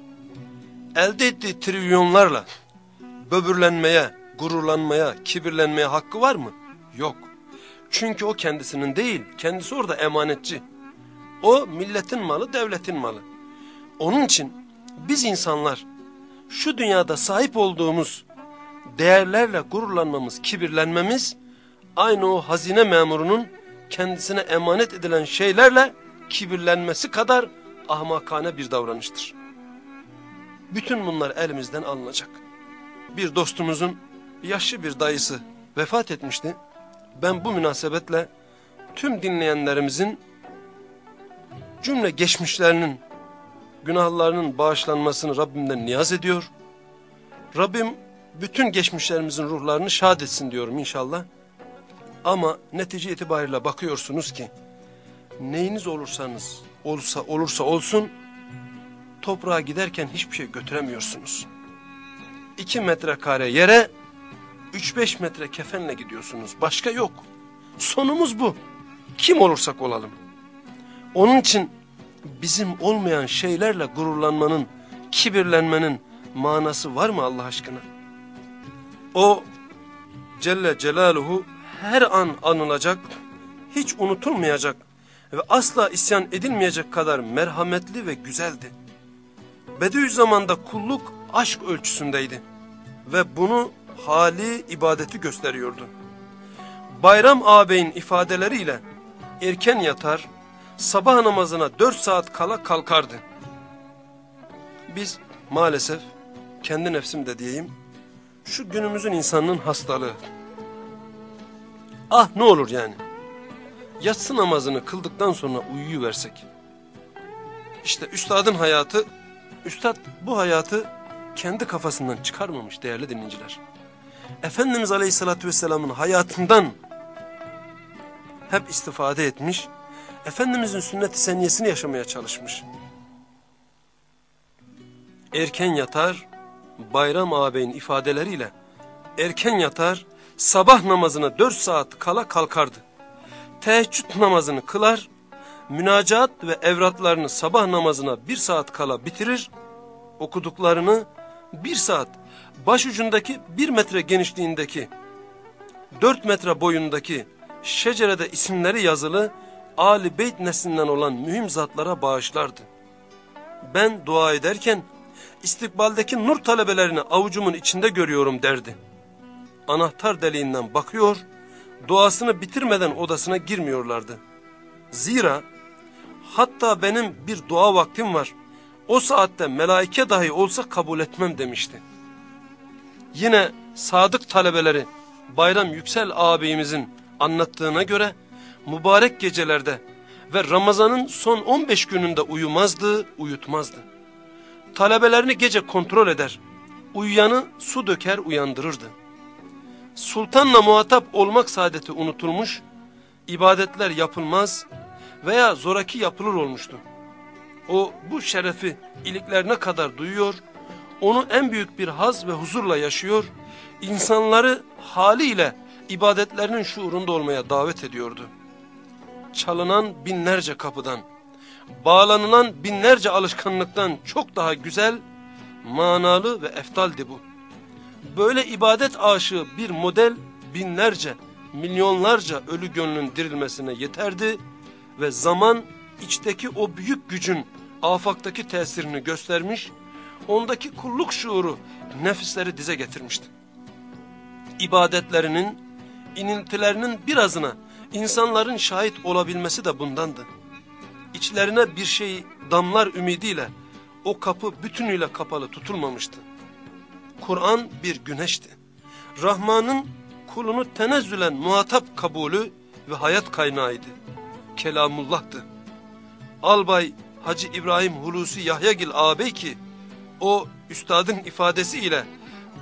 Speaker 1: elde ettiği trilyonlarla böbürlenmeye, gururlanmaya, kibirlenmeye hakkı var mı? Yok. Çünkü o kendisinin değil, kendisi orada emanetçi. O milletin malı, devletin malı. Onun için biz insanlar şu dünyada sahip olduğumuz değerlerle gururlanmamız, kibirlenmemiz aynı o hazine memurunun kendisine emanet edilen şeylerle kibirlenmesi kadar ahmakane bir davranıştır. Bütün bunlar elimizden alınacak. Bir dostumuzun yaşlı bir dayısı vefat etmişti. Ben bu münasebetle tüm dinleyenlerimizin cümle geçmişlerinin günahlarının bağışlanmasını Rabbimden niyaz ediyor. Rabbim bütün geçmişlerimizin ruhlarını şad etsin diyorum inşallah. Ama netice itibariyle bakıyorsunuz ki neyiniz olursanız olursa olursa olsun toprağa giderken hiçbir şey götüremiyorsunuz. 2 metrekare yere 3-5 metre kefenle gidiyorsunuz. Başka yok. Sonumuz bu. Kim olursak olalım. Onun için bizim olmayan şeylerle gururlanmanın, kibirlenmenin manası var mı Allah aşkına? O Celle Celaluhu her an anılacak, hiç unutulmayacak ve asla isyan edilmeyecek kadar merhametli ve güzeldi. Bediüzzaman'da kulluk aşk ölçüsündeydi ve bunu hali ibadeti gösteriyordu. Bayram ağabeyin ifadeleriyle erken yatar, sabah namazına dört saat kala kalkardı. Biz maalesef kendi nefsimde diyeyim, şu günümüzün insanının hastalığı. Ah ne olur yani. Yatsı namazını kıldıktan sonra uyuyuversek. İşte üstadın hayatı, üstad bu hayatı kendi kafasından çıkarmamış değerli dinleyiciler. Efendimiz Aleyhisselatü Vesselam'ın hayatından hep istifade etmiş, Efendimizin sünnet-i seniyesini yaşamaya çalışmış. Erken yatar, Bayram ağabeyin ifadeleriyle, erken yatar, sabah namazına dört saat kala kalkardı. Teheccüd namazını kılar, münacat ve evratlarını sabah namazına bir saat kala bitirir, okuduklarını bir saat başucundaki bir metre genişliğindeki, dört metre boyundaki şecerede isimleri yazılı Ali Beyt neslinden olan mühim zatlara bağışlardı. Ben dua ederken istikbaldeki nur talebelerini avucumun içinde görüyorum derdi. Anahtar deliğinden bakıyor, duasını bitirmeden odasına girmiyorlardı. Zira hatta benim bir dua vaktim var, o saatte melaike dahi olsa kabul etmem demişti. Yine sadık talebeleri Bayram Yüksel ağabeyimizin anlattığına göre mübarek gecelerde ve Ramazan'ın son 15 gününde uyumazdı, uyutmazdı. Talebelerini gece kontrol eder, uyuyanı su döker uyandırırdı. Sultanla muhatap olmak saadeti unutulmuş, ibadetler yapılmaz veya zoraki yapılır olmuştu. O bu şerefi iliklerine kadar duyuyor, onu en büyük bir haz ve huzurla yaşıyor, insanları haliyle ibadetlerinin şuurunda olmaya davet ediyordu. Çalınan binlerce kapıdan, bağlanılan binlerce alışkanlıktan çok daha güzel, manalı ve eftaldi bu. Böyle ibadet aşığı bir model binlerce, milyonlarca ölü gönlün dirilmesine yeterdi ve zaman içteki o büyük gücün afaktaki tesirini göstermiş, ondaki kulluk şuuru nefisleri dize getirmişti. İbadetlerinin, inintilerinin birazına insanların şahit olabilmesi de bundandı. İçlerine bir şey damlar ümidiyle o kapı bütünüyle kapalı tutulmamıştı. Kur'an bir güneşti. Rahman'ın kulunu tenezzülen muhatap kabulü ve hayat kaynağıydı. kelamullah'tı. Albay Hacı İbrahim Hulusi Yahyagil ağabey ki o üstadın ifadesiyle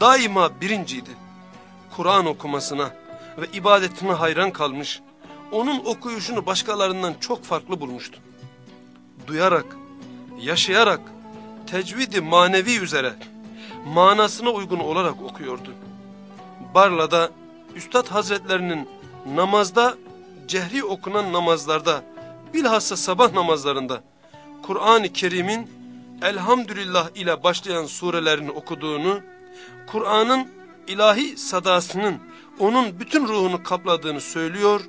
Speaker 1: daima birinciydi. Kur'an okumasına ve ibadetine hayran kalmış, onun okuyuşunu başkalarından çok farklı bulmuştu. Duyarak, yaşayarak, tecvidi manevi üzere, manasına uygun olarak okuyordu. Barla'da Üstad Hazretlerinin namazda, cehri okunan namazlarda, bilhassa sabah namazlarında, Kur'an-ı Kerim'in Elhamdülillah ile başlayan surelerini okuduğunu, Kur'an'ın ilahi sadasının onun bütün ruhunu kapladığını söylüyor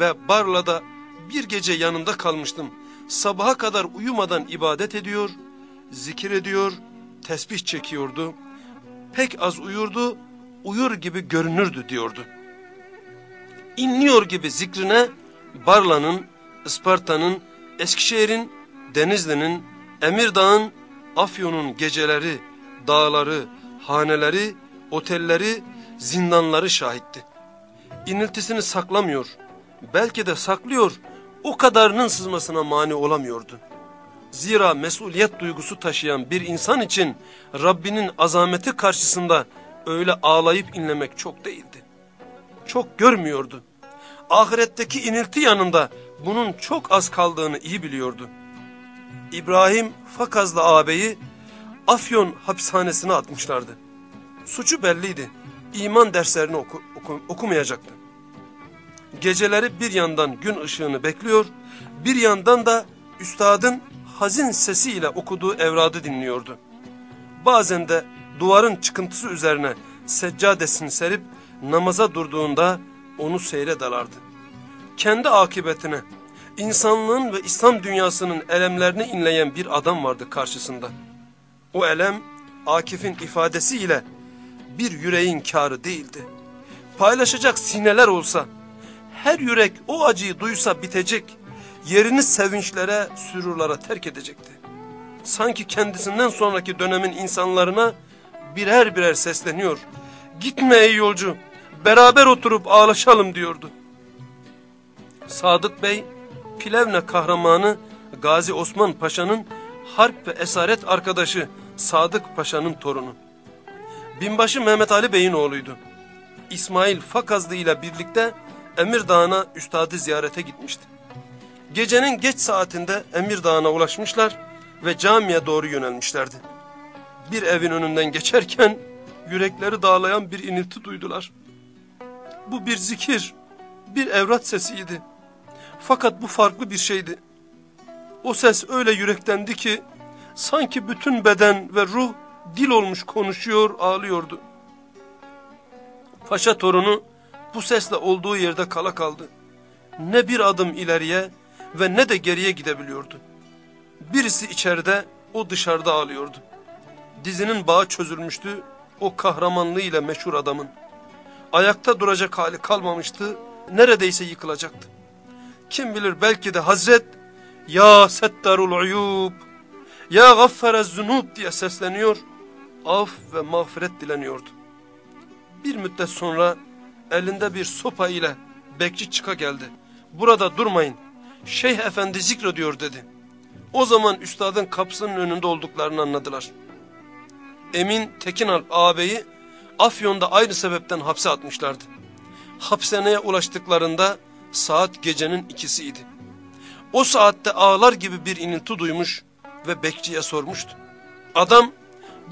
Speaker 1: ve Barla'da bir gece yanında kalmıştım. Sabaha kadar uyumadan ibadet ediyor, zikir ediyor, tesbih çekiyordu. Pek az uyurdu, uyur gibi görünürdü diyordu. İnliyor gibi zikrine Barla'nın, Isparta'nın, Eskişehir'in, Denizli'nin, Emirdağ'ın, Afyon'un geceleri, dağları, haneleri, otelleri, zindanları şahitti. İniltisini saklamıyor, belki de saklıyor, o kadarının sızmasına mani olamıyordu. Zira mesuliyet duygusu taşıyan bir insan için Rabbinin azameti karşısında öyle ağlayıp inlemek çok değildi. Çok görmüyordu. Ahiretteki inilti yanında bunun çok az kaldığını iyi biliyordu. İbrahim Fakazlı ağabeyi Afyon hapishanesine atmışlardı. Suçu belliydi. İman derslerini oku, oku, okumayacaktı. Geceleri bir yandan gün ışığını bekliyor, bir yandan da üstadın hazin sesiyle okuduğu evradı dinliyordu. Bazen de duvarın çıkıntısı üzerine seccadesini serip namaza durduğunda onu seyre dalardı. Kendi akıbetine, insanlığın ve İslam dünyasının elemlerini inleyen bir adam vardı karşısında. O elem Akif'in ifadesiyle bir yüreğin kârı değildi. Paylaşacak sineler olsa, her yürek o acıyı duysa bitecek, yerini sevinçlere, sürurlara terk edecekti. Sanki kendisinden sonraki dönemin insanlarına birer birer sesleniyor. Gitme ey yolcu, beraber oturup ağlaşalım diyordu. Sadık Bey, Plevne kahramanı Gazi Osman Paşa'nın harp ve esaret arkadaşı Sadık Paşa'nın torunu. Binbaşı Mehmet Ali Bey'in oğluydu. İsmail Fakazlı ile birlikte Emir Dağı'na üstadı ziyarete gitmişti. Gecenin geç saatinde Emir Dağı'na ulaşmışlar ve camiye doğru yönelmişlerdi. Bir evin önünden geçerken yürekleri dağlayan bir inilti duydular. Bu bir zikir, bir evrat sesiydi. Fakat bu farklı bir şeydi. O ses öyle yürektendi ki sanki bütün beden ve ruh dil olmuş konuşuyor, ağlıyordu. Paşa torunu bu sesle olduğu yerde kala kaldı. Ne bir adım ileriye ve ne de geriye gidebiliyordu. Birisi içeride, o dışarıda ağlıyordu. Dizinin bağı çözülmüştü o kahramanlığıyla meşhur adamın. Ayakta duracak hali kalmamıştı, neredeyse yıkılacaktı. Kim bilir belki de Hazret, Ya Settarul Uyub, Ya Gafferez Zunub diye sesleniyor, af ve mağfiret dileniyordu. Bir müddet sonra elinde bir sopa ile bekçi çıka geldi. Burada durmayın, Şeyh Efendi zikrediyor dedi. O zaman üstadın kapısının önünde olduklarını anladılar. Emin Tekinalp ağabeyi Afyon'da aynı sebepten hapse atmışlardı. Hapishaneye ulaştıklarında saat gecenin ikisiydi. O saatte ağlar gibi bir inilti duymuş ve bekçiye sormuştu. Adam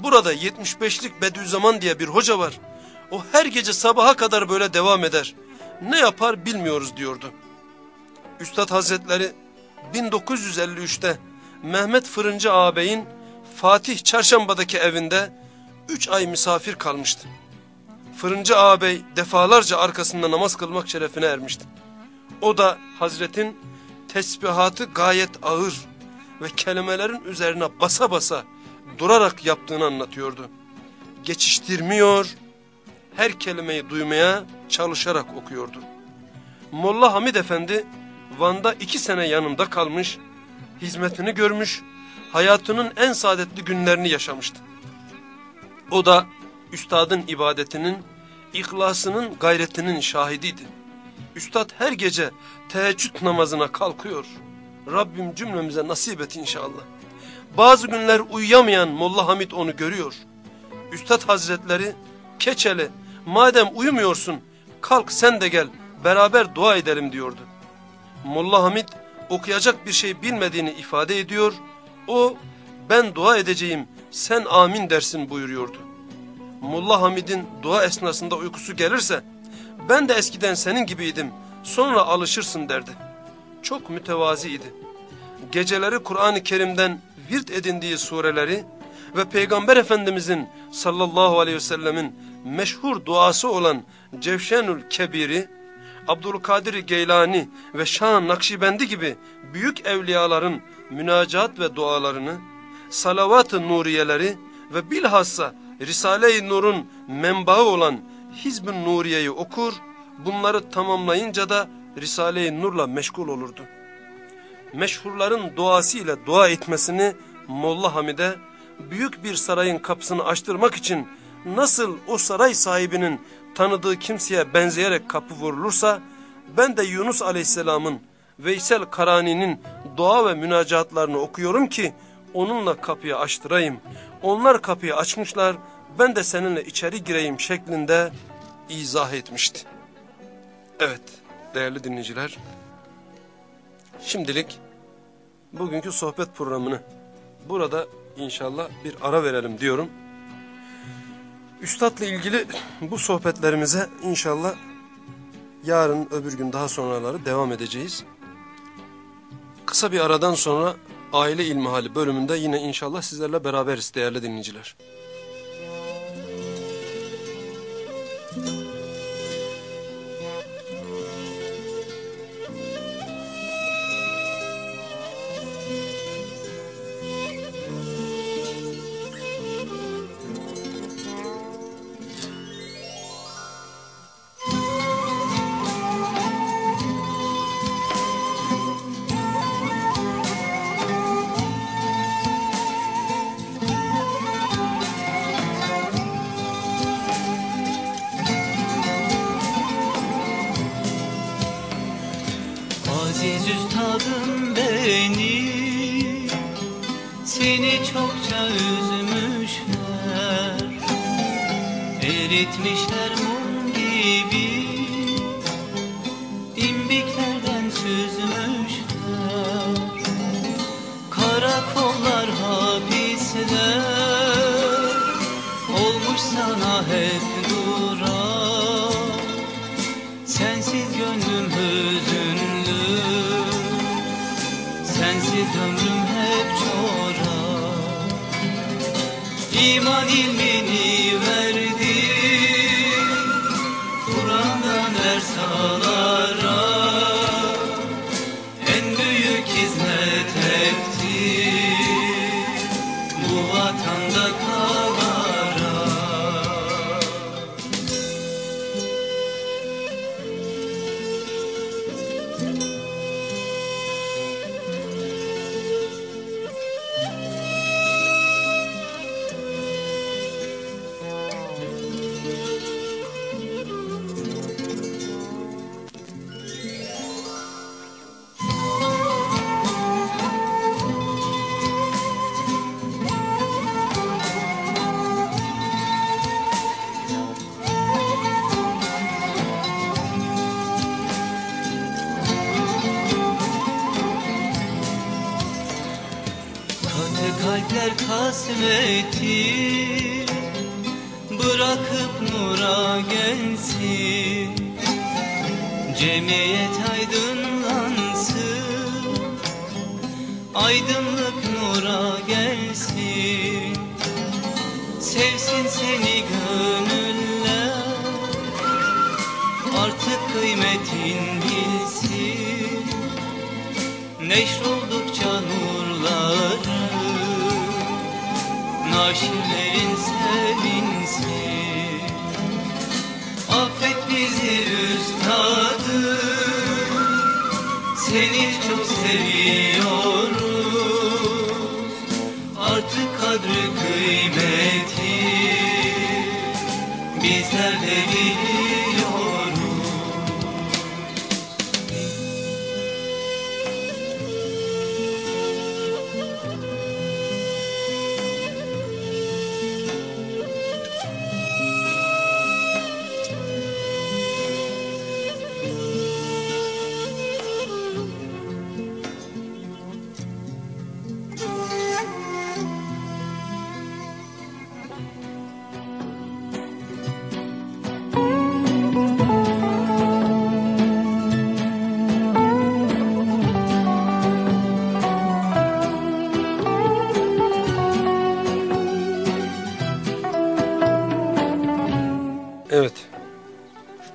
Speaker 1: burada 75'lik Bediüzzaman diye bir hoca var. O her gece sabaha kadar böyle devam eder. Ne yapar bilmiyoruz diyordu. Üstad Hazretleri 1953'te Mehmet Fırıncı ağabeyin Fatih Çarşamba'daki evinde üç ay misafir kalmıştı. Fırıncı ağabey defalarca arkasında namaz kılmak şerefine ermişti. O da Hazretin tesbihatı gayet ağır ve kelimelerin üzerine basa basa durarak yaptığını anlatıyordu. Geçiştirmiyor, her kelimeyi duymaya çalışarak okuyordu. Molla Hamid Efendi Van'da iki sene yanımda kalmış, hizmetini görmüş, hayatının en saadetli günlerini yaşamıştı. O da üstadın ibadetinin, ihlasının, gayretinin şahidiydi. Üstad her gece teheccüd namazına kalkıyor. Rabbim cümlemize nasip et inşallah. Bazı günler uyuyamayan Molla Hamid onu görüyor. Üstad Hazretleri keçeli madem uyumuyorsun kalk sen de gel beraber dua edelim diyordu. Molla Hamid okuyacak bir şey bilmediğini ifade ediyor. O ben dua edeceğim sen amin dersin buyuruyordu. Molla Hamid'in dua esnasında uykusu gelirse ben de eskiden senin gibiydim sonra alışırsın derdi. Çok mütevaziydi. Geceleri Kur'an-ı Kerim'den virt edindiği sureleri ve Peygamber Efendimizin sallallahu aleyhi ve sellemin meşhur duası olan Cevşenül Kebir'i, Abdülkadir Geylani ve Şah Nakşibendi gibi büyük evliyaların münacat ve dualarını, salavat-ı nuriyeleri ve bilhassa Risale-i Nur'un menbaı olan Hizb-ı Nuriye'yi okur, bunları tamamlayınca da Risale-i Nur'la meşgul olurdu. Meşhurların duasıyla dua etmesini Molla Hamid'e büyük bir sarayın kapısını açtırmak için nasıl o saray sahibinin tanıdığı kimseye benzeyerek kapı vurulursa ben de Yunus Aleyhisselam'ın Veysel Karani'nin dua ve münacatlarını okuyorum ki onunla kapıyı açtırayım. Onlar kapıyı açmışlar ben de seninle içeri gireyim şeklinde izah etmişti. Evet değerli dinleyiciler şimdilik bugünkü sohbet programını burada inşallah bir ara verelim diyorum. Üstadla ilgili bu sohbetlerimize inşallah yarın öbür gün daha sonraları devam edeceğiz. Kısa bir aradan sonra aile ilmihali bölümünde yine inşallah sizlerle beraberiz değerli dinleyiciler.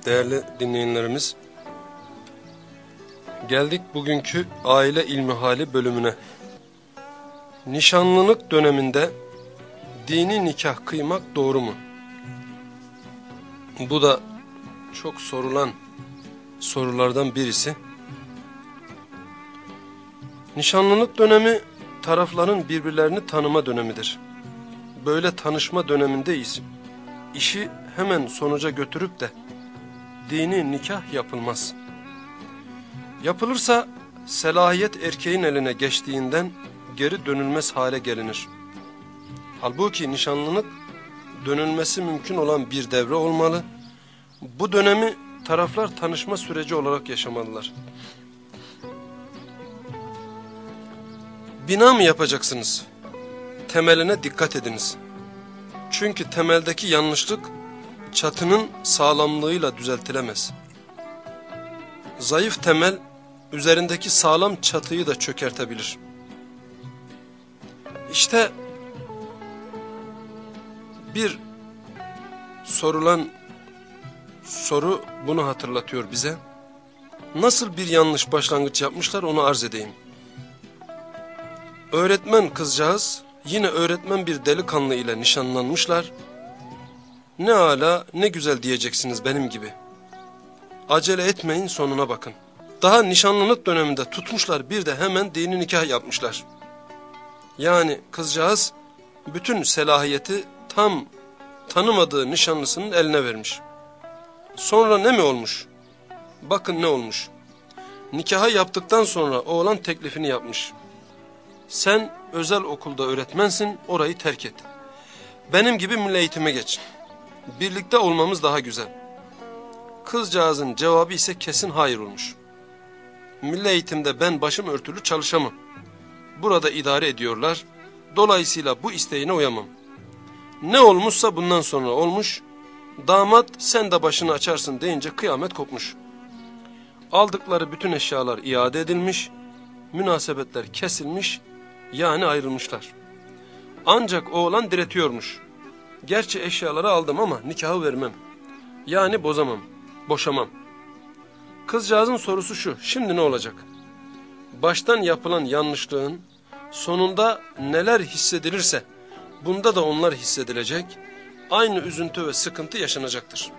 Speaker 1: Değerli dinleyenlerimiz. Geldik bugünkü aile ilmi hali bölümüne. Nişanlılık döneminde dini nikah kıymak doğru mu? Bu da çok sorulan sorulardan birisi. Nişanlılık dönemi tarafların birbirlerini tanıma dönemidir. Böyle tanışma dönemindeyiz. İşi hemen sonuca götürüp de dini nikah yapılmaz. Yapılırsa selahiyet erkeğin eline geçtiğinden geri dönülmez hale gelinir. Halbuki nişanlılık dönülmesi mümkün olan bir devre olmalı. Bu dönemi taraflar tanışma süreci olarak yaşamalılar. Bina mı yapacaksınız? Temeline dikkat ediniz. Çünkü temeldeki yanlışlık çatının sağlamlığıyla düzeltilemez. Zayıf temel üzerindeki sağlam çatıyı da çökertebilir. İşte bir sorulan soru bunu hatırlatıyor bize. Nasıl bir yanlış başlangıç yapmışlar onu arz edeyim. Öğretmen kızcağız yine öğretmen bir delikanlı ile nişanlanmışlar. Ne ala ne güzel diyeceksiniz benim gibi. Acele etmeyin sonuna bakın. Daha nişanlılık döneminde tutmuşlar bir de hemen dini nikah yapmışlar. Yani kızcağız bütün selahiyeti tam tanımadığı nişanlısının eline vermiş. Sonra ne mi olmuş? Bakın ne olmuş. Nikaha yaptıktan sonra oğlan teklifini yapmış. Sen özel okulda öğretmensin orayı terk et. Benim gibi milli eğitime geç. Birlikte olmamız daha güzel. Kızcağızın cevabı ise kesin hayır olmuş. Milli eğitimde ben başım örtülü çalışamam. Burada idare ediyorlar. Dolayısıyla bu isteğine uyamam. Ne olmuşsa bundan sonra olmuş. Damat sen de başını açarsın deyince kıyamet kopmuş. Aldıkları bütün eşyalar iade edilmiş. Münasebetler kesilmiş. Yani ayrılmışlar. Ancak oğlan diretiyormuş. Gerçi eşyaları aldım ama nikahı vermem. Yani bozamam, boşamam. Kızcağızın sorusu şu, şimdi ne olacak? Baştan yapılan yanlışlığın sonunda neler hissedilirse bunda da onlar hissedilecek, aynı üzüntü ve sıkıntı yaşanacaktır.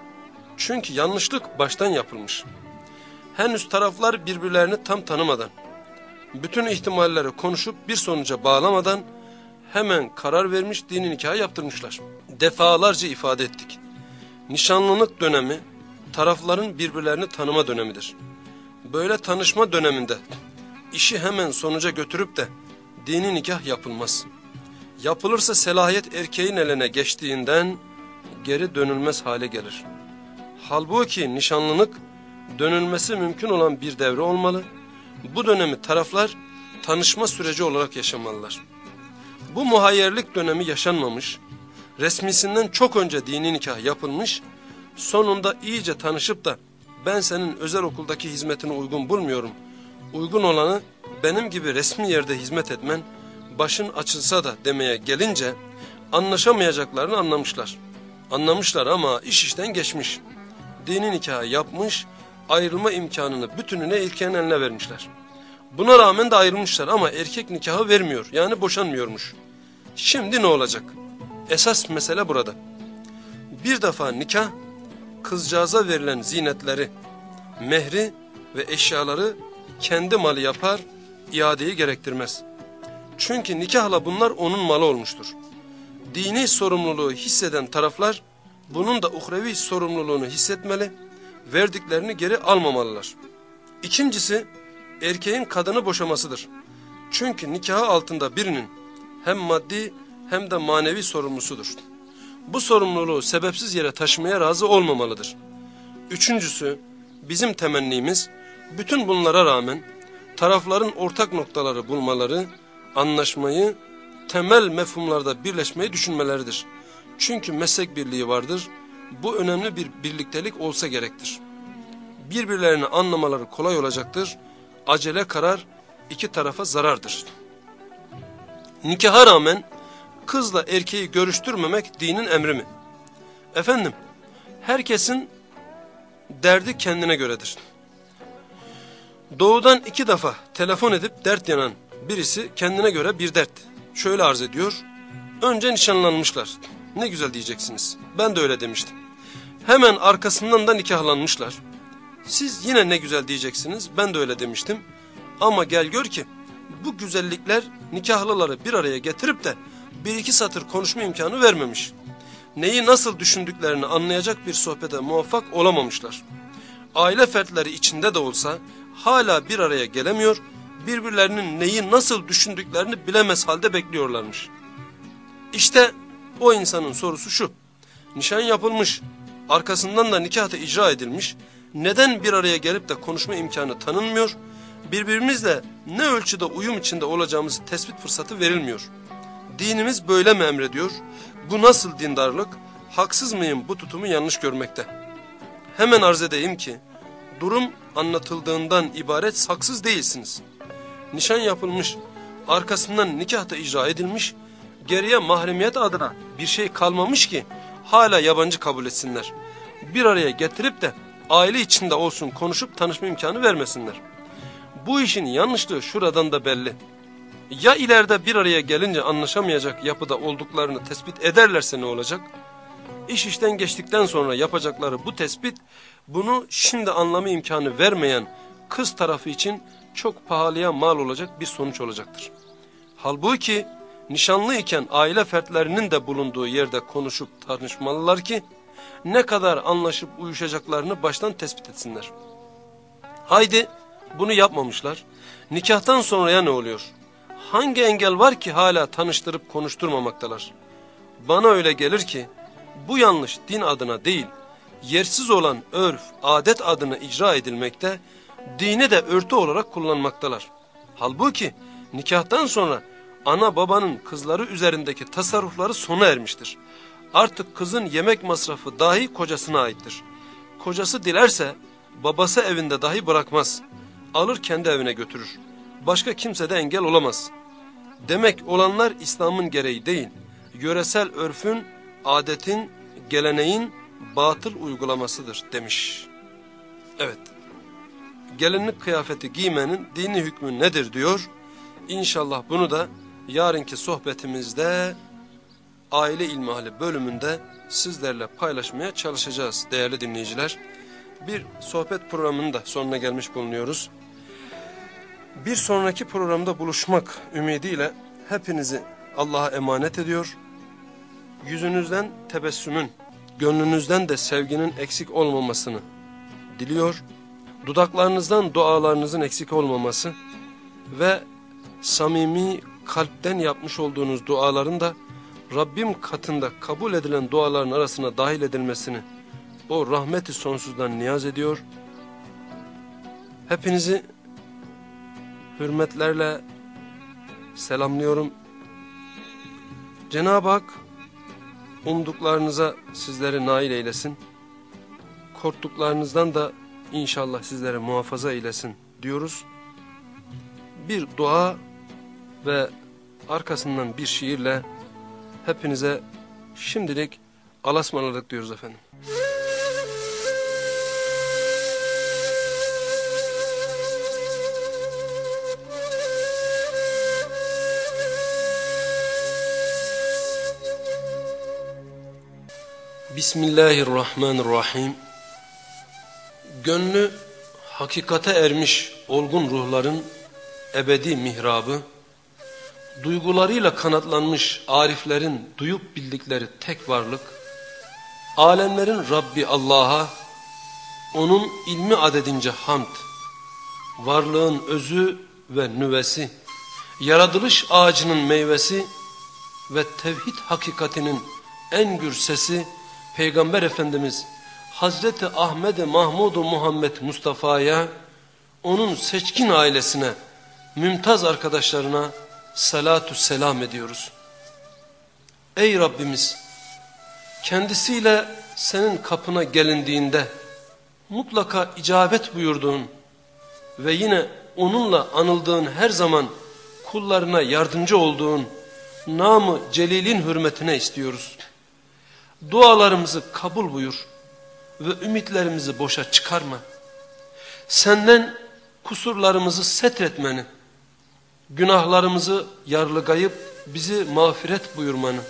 Speaker 1: Çünkü yanlışlık baştan yapılmış. Henüz taraflar birbirlerini tam tanımadan, bütün ihtimalleri konuşup bir sonuca bağlamadan hemen karar vermiş dini nikahı yaptırmışlar. Defalarca ifade ettik. Nişanlılık dönemi tarafların birbirlerini tanıma dönemidir. Böyle tanışma döneminde işi hemen sonuca götürüp de dini nikah yapılmaz. Yapılırsa selahiyet erkeğin eline geçtiğinden geri dönülmez hale gelir. Halbuki nişanlılık dönülmesi mümkün olan bir devre olmalı. Bu dönemi taraflar tanışma süreci olarak yaşamalılar. Bu muhayyerlik dönemi yaşanmamış, resmisinden çok önce dini nikah yapılmış, sonunda iyice tanışıp da ben senin özel okuldaki hizmetini uygun bulmuyorum. Uygun olanı benim gibi resmi yerde hizmet etmen, başın açılsa da demeye gelince anlaşamayacaklarını anlamışlar. Anlamışlar ama iş işten geçmiş. Dini nikahı yapmış, ayrılma imkanını bütününe ilkenin eline vermişler. Buna rağmen de ayrılmışlar ama erkek nikahı vermiyor yani boşanmıyormuş. Şimdi ne olacak? Esas mesele burada. Bir defa nikah kızcağıza verilen zinetleri, mehri ve eşyaları kendi malı yapar, iadeyi gerektirmez. Çünkü nikahla bunlar onun malı olmuştur. Dini sorumluluğu hisseden taraflar bunun da uhrevi sorumluluğunu hissetmeli, verdiklerini geri almamalılar. İkincisi erkeğin kadını boşamasıdır. Çünkü nikahı altında birinin hem maddi hem de manevi sorumlusudur. Bu sorumluluğu sebepsiz yere taşımaya razı olmamalıdır. Üçüncüsü bizim temennimiz bütün bunlara rağmen tarafların ortak noktaları bulmaları, anlaşmayı, temel mefhumlarda birleşmeyi düşünmeleridir. Çünkü meslek birliği vardır. Bu önemli bir birliktelik olsa gerektir. Birbirlerini anlamaları kolay olacaktır. Acele karar iki tarafa zarardır. Nikaha rağmen kızla erkeği görüştürmemek dinin emri mi? Efendim, herkesin derdi kendine göredir. Doğudan iki defa telefon edip dert yanan birisi kendine göre bir dert. Şöyle arz ediyor. Önce nişanlanmışlar. Ne güzel diyeceksiniz. Ben de öyle demiştim. Hemen arkasından da nikahlanmışlar. Siz yine ne güzel diyeceksiniz. Ben de öyle demiştim. Ama gel gör ki bu güzellikler nikahlıları bir araya getirip de bir iki satır konuşma imkanı vermemiş. Neyi nasıl düşündüklerini anlayacak bir sohbete muvaffak olamamışlar. Aile fertleri içinde de olsa hala bir araya gelemiyor, birbirlerinin neyi nasıl düşündüklerini bilemez halde bekliyorlarmış. İşte o insanın sorusu şu, nişan yapılmış, arkasından da nikah da icra edilmiş, neden bir araya gelip de konuşma imkanı tanınmıyor, birbirimizle ne ölçüde uyum içinde olacağımızı tespit fırsatı verilmiyor. Dinimiz böyle mi emrediyor? Bu nasıl dindarlık? Haksız mıyım bu tutumu yanlış görmekte? Hemen arz edeyim ki, durum anlatıldığından ibaret saksız değilsiniz. Nişan yapılmış, arkasından nikah da icra edilmiş, geriye mahremiyet adına bir şey kalmamış ki hala yabancı kabul etsinler. Bir araya getirip de aile içinde olsun konuşup tanışma imkanı vermesinler. Bu işin yanlışlığı şuradan da belli. Ya ileride bir araya gelince anlaşamayacak yapıda olduklarını tespit ederlerse ne olacak? İş işten geçtikten sonra yapacakları bu tespit bunu şimdi anlama imkanı vermeyen kız tarafı için çok pahalıya mal olacak bir sonuç olacaktır. Halbuki nişanlı iken aile fertlerinin de bulunduğu yerde konuşup tanışmalılar ki ne kadar anlaşıp uyuşacaklarını baştan tespit etsinler. Haydi bunu yapmamışlar. Nikahtan sonraya ne oluyor? Hangi engel var ki hala tanıştırıp konuşturmamaktalar? Bana öyle gelir ki bu yanlış din adına değil, yersiz olan örf, adet adına icra edilmekte, dini de örtü olarak kullanmaktalar. Halbuki nikahtan sonra ana babanın kızları üzerindeki tasarrufları sona ermiştir. Artık kızın yemek masrafı dahi kocasına aittir. Kocası dilerse babası evinde dahi bırakmaz. Alır kendi evine götürür. Başka kimse de engel olamaz. Demek olanlar İslam'ın gereği değil, yöresel örfün, adetin, geleneğin batıl uygulamasıdır demiş. Evet, gelinlik kıyafeti giymenin dini hükmü nedir diyor. İnşallah bunu da yarınki sohbetimizde aile ilmihali bölümünde sizlerle paylaşmaya çalışacağız değerli dinleyiciler. Bir sohbet programının da sonuna gelmiş bulunuyoruz. Bir sonraki programda buluşmak ümidiyle hepinizi Allah'a emanet ediyor. Yüzünüzden tebessümün, gönlünüzden de sevginin eksik olmamasını diliyor. Dudaklarınızdan dualarınızın eksik olmaması ve samimi kalpten yapmış olduğunuz duaların da Rabbim katında kabul edilen duaların arasına dahil edilmesini o rahmeti sonsuzdan niyaz ediyor. Hepinizi hürmetlerle selamlıyorum. Cenab-ı Hak umduklarınıza sizleri nail eylesin. Korktuklarınızdan da inşallah sizlere muhafaza eylesin diyoruz. Bir dua ve arkasından bir şiirle hepinize şimdilik alasmaladık diyoruz efendim. Bismillahirrahmanirrahim. Gönlü hakikate ermiş olgun ruhların ebedi mihrabı, duygularıyla kanatlanmış ariflerin duyup bildikleri tek varlık, alemlerin Rabbi Allah'a, onun ilmi adedince hamd, varlığın özü ve nüvesi, yaratılış ağacının meyvesi ve tevhid hakikatinin en gür sesi, Peygamber Efendimiz Hazreti Ahmet Mahmud Muhammed Mustafa'ya, onun seçkin ailesine, mümtaz arkadaşlarına salatu selam ediyoruz. Ey Rabbimiz, kendisiyle senin kapına gelindiğinde mutlaka icabet buyurduğun ve yine onunla anıldığın her zaman kullarına yardımcı olduğun namı celilin hürmetine istiyoruz. Dualarımızı kabul buyur. ve ümitlerimizi boşa çıkarma. Senden kusurlarımızı setretmeni, günahlarımızı yarlıgayıp bizi mağfiret buyurmanı,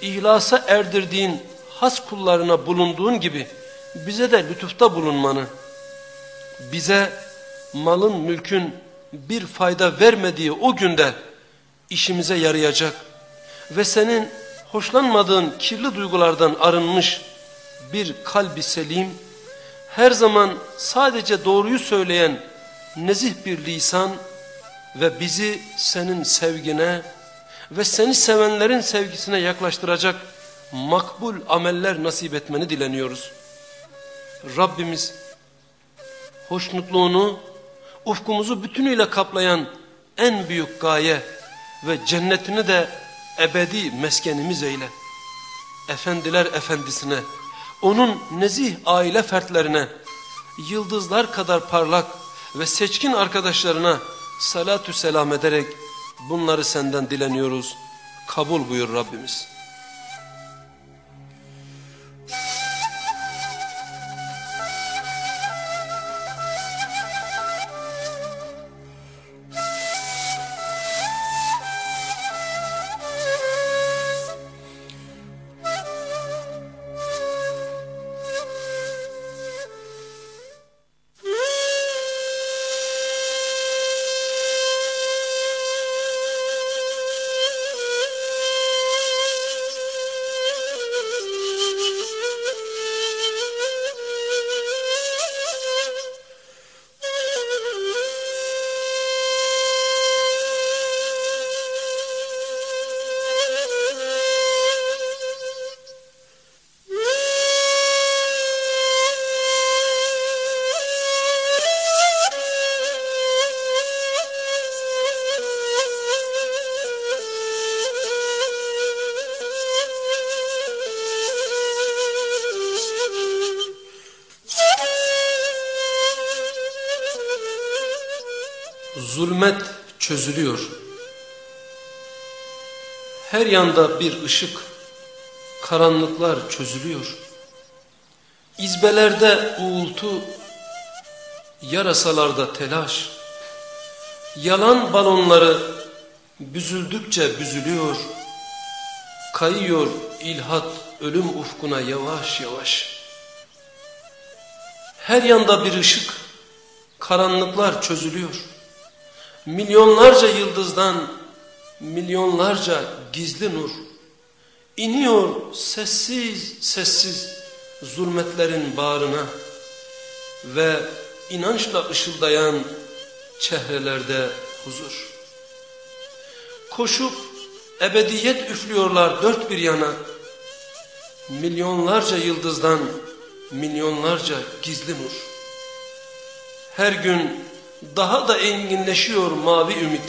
Speaker 1: ihlasa erdirdiğin has kullarına bulunduğun gibi bize de lütufta bulunmanı, bize malın mülkün bir fayda vermediği o günde işimize yarayacak ve senin hoşlanmadığın kirli duygulardan arınmış bir kalbi selim, her zaman sadece doğruyu söyleyen nezih bir lisan ve bizi senin sevgine ve seni sevenlerin sevgisine yaklaştıracak makbul ameller nasip etmeni dileniyoruz. Rabbimiz hoşnutluğunu, ufkumuzu bütünüyle kaplayan en büyük gaye ve cennetini de ebedi meskenimiz eyle. Efendiler efendisine, onun nezih aile fertlerine, yıldızlar kadar parlak ve seçkin arkadaşlarına salatü selam ederek bunları senden dileniyoruz. Kabul buyur Rabbimiz. Zulmet çözülüyor. Her yanda bir ışık, karanlıklar çözülüyor. İzbelerde uğultu, yarasalarda telaş. Yalan balonları büzüldükçe büzülüyor. Kayıyor ilhat ölüm ufkuna yavaş yavaş. Her yanda bir ışık, karanlıklar çözülüyor milyonlarca yıldızdan milyonlarca gizli nur iniyor sessiz sessiz zulmetlerin bağrına ve inançla ışıldayan çehrelerde huzur. Koşup ebediyet üflüyorlar dört bir yana. Milyonlarca yıldızdan milyonlarca gizli nur. Her gün daha da enginleşiyor mavi ümit.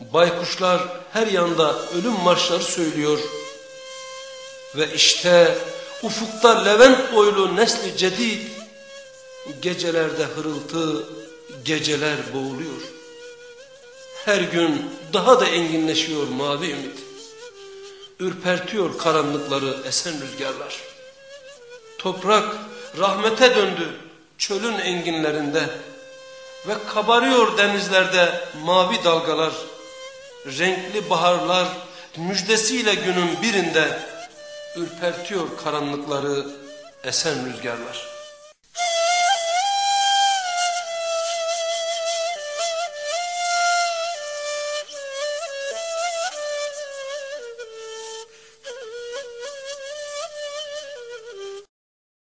Speaker 1: Baykuşlar her yanda ölüm marşları söylüyor. Ve işte ufukta Levent boylu nesli cedid, gecelerde hırıltı, geceler boğuluyor. Her gün daha da enginleşiyor mavi ümit. Ürpertiyor karanlıkları esen rüzgarlar. Toprak rahmete döndü çölün enginlerinde. Ve kabarıyor denizlerde mavi dalgalar, renkli baharlar müjdesiyle günün birinde ürpertiyor karanlıkları esen rüzgarlar.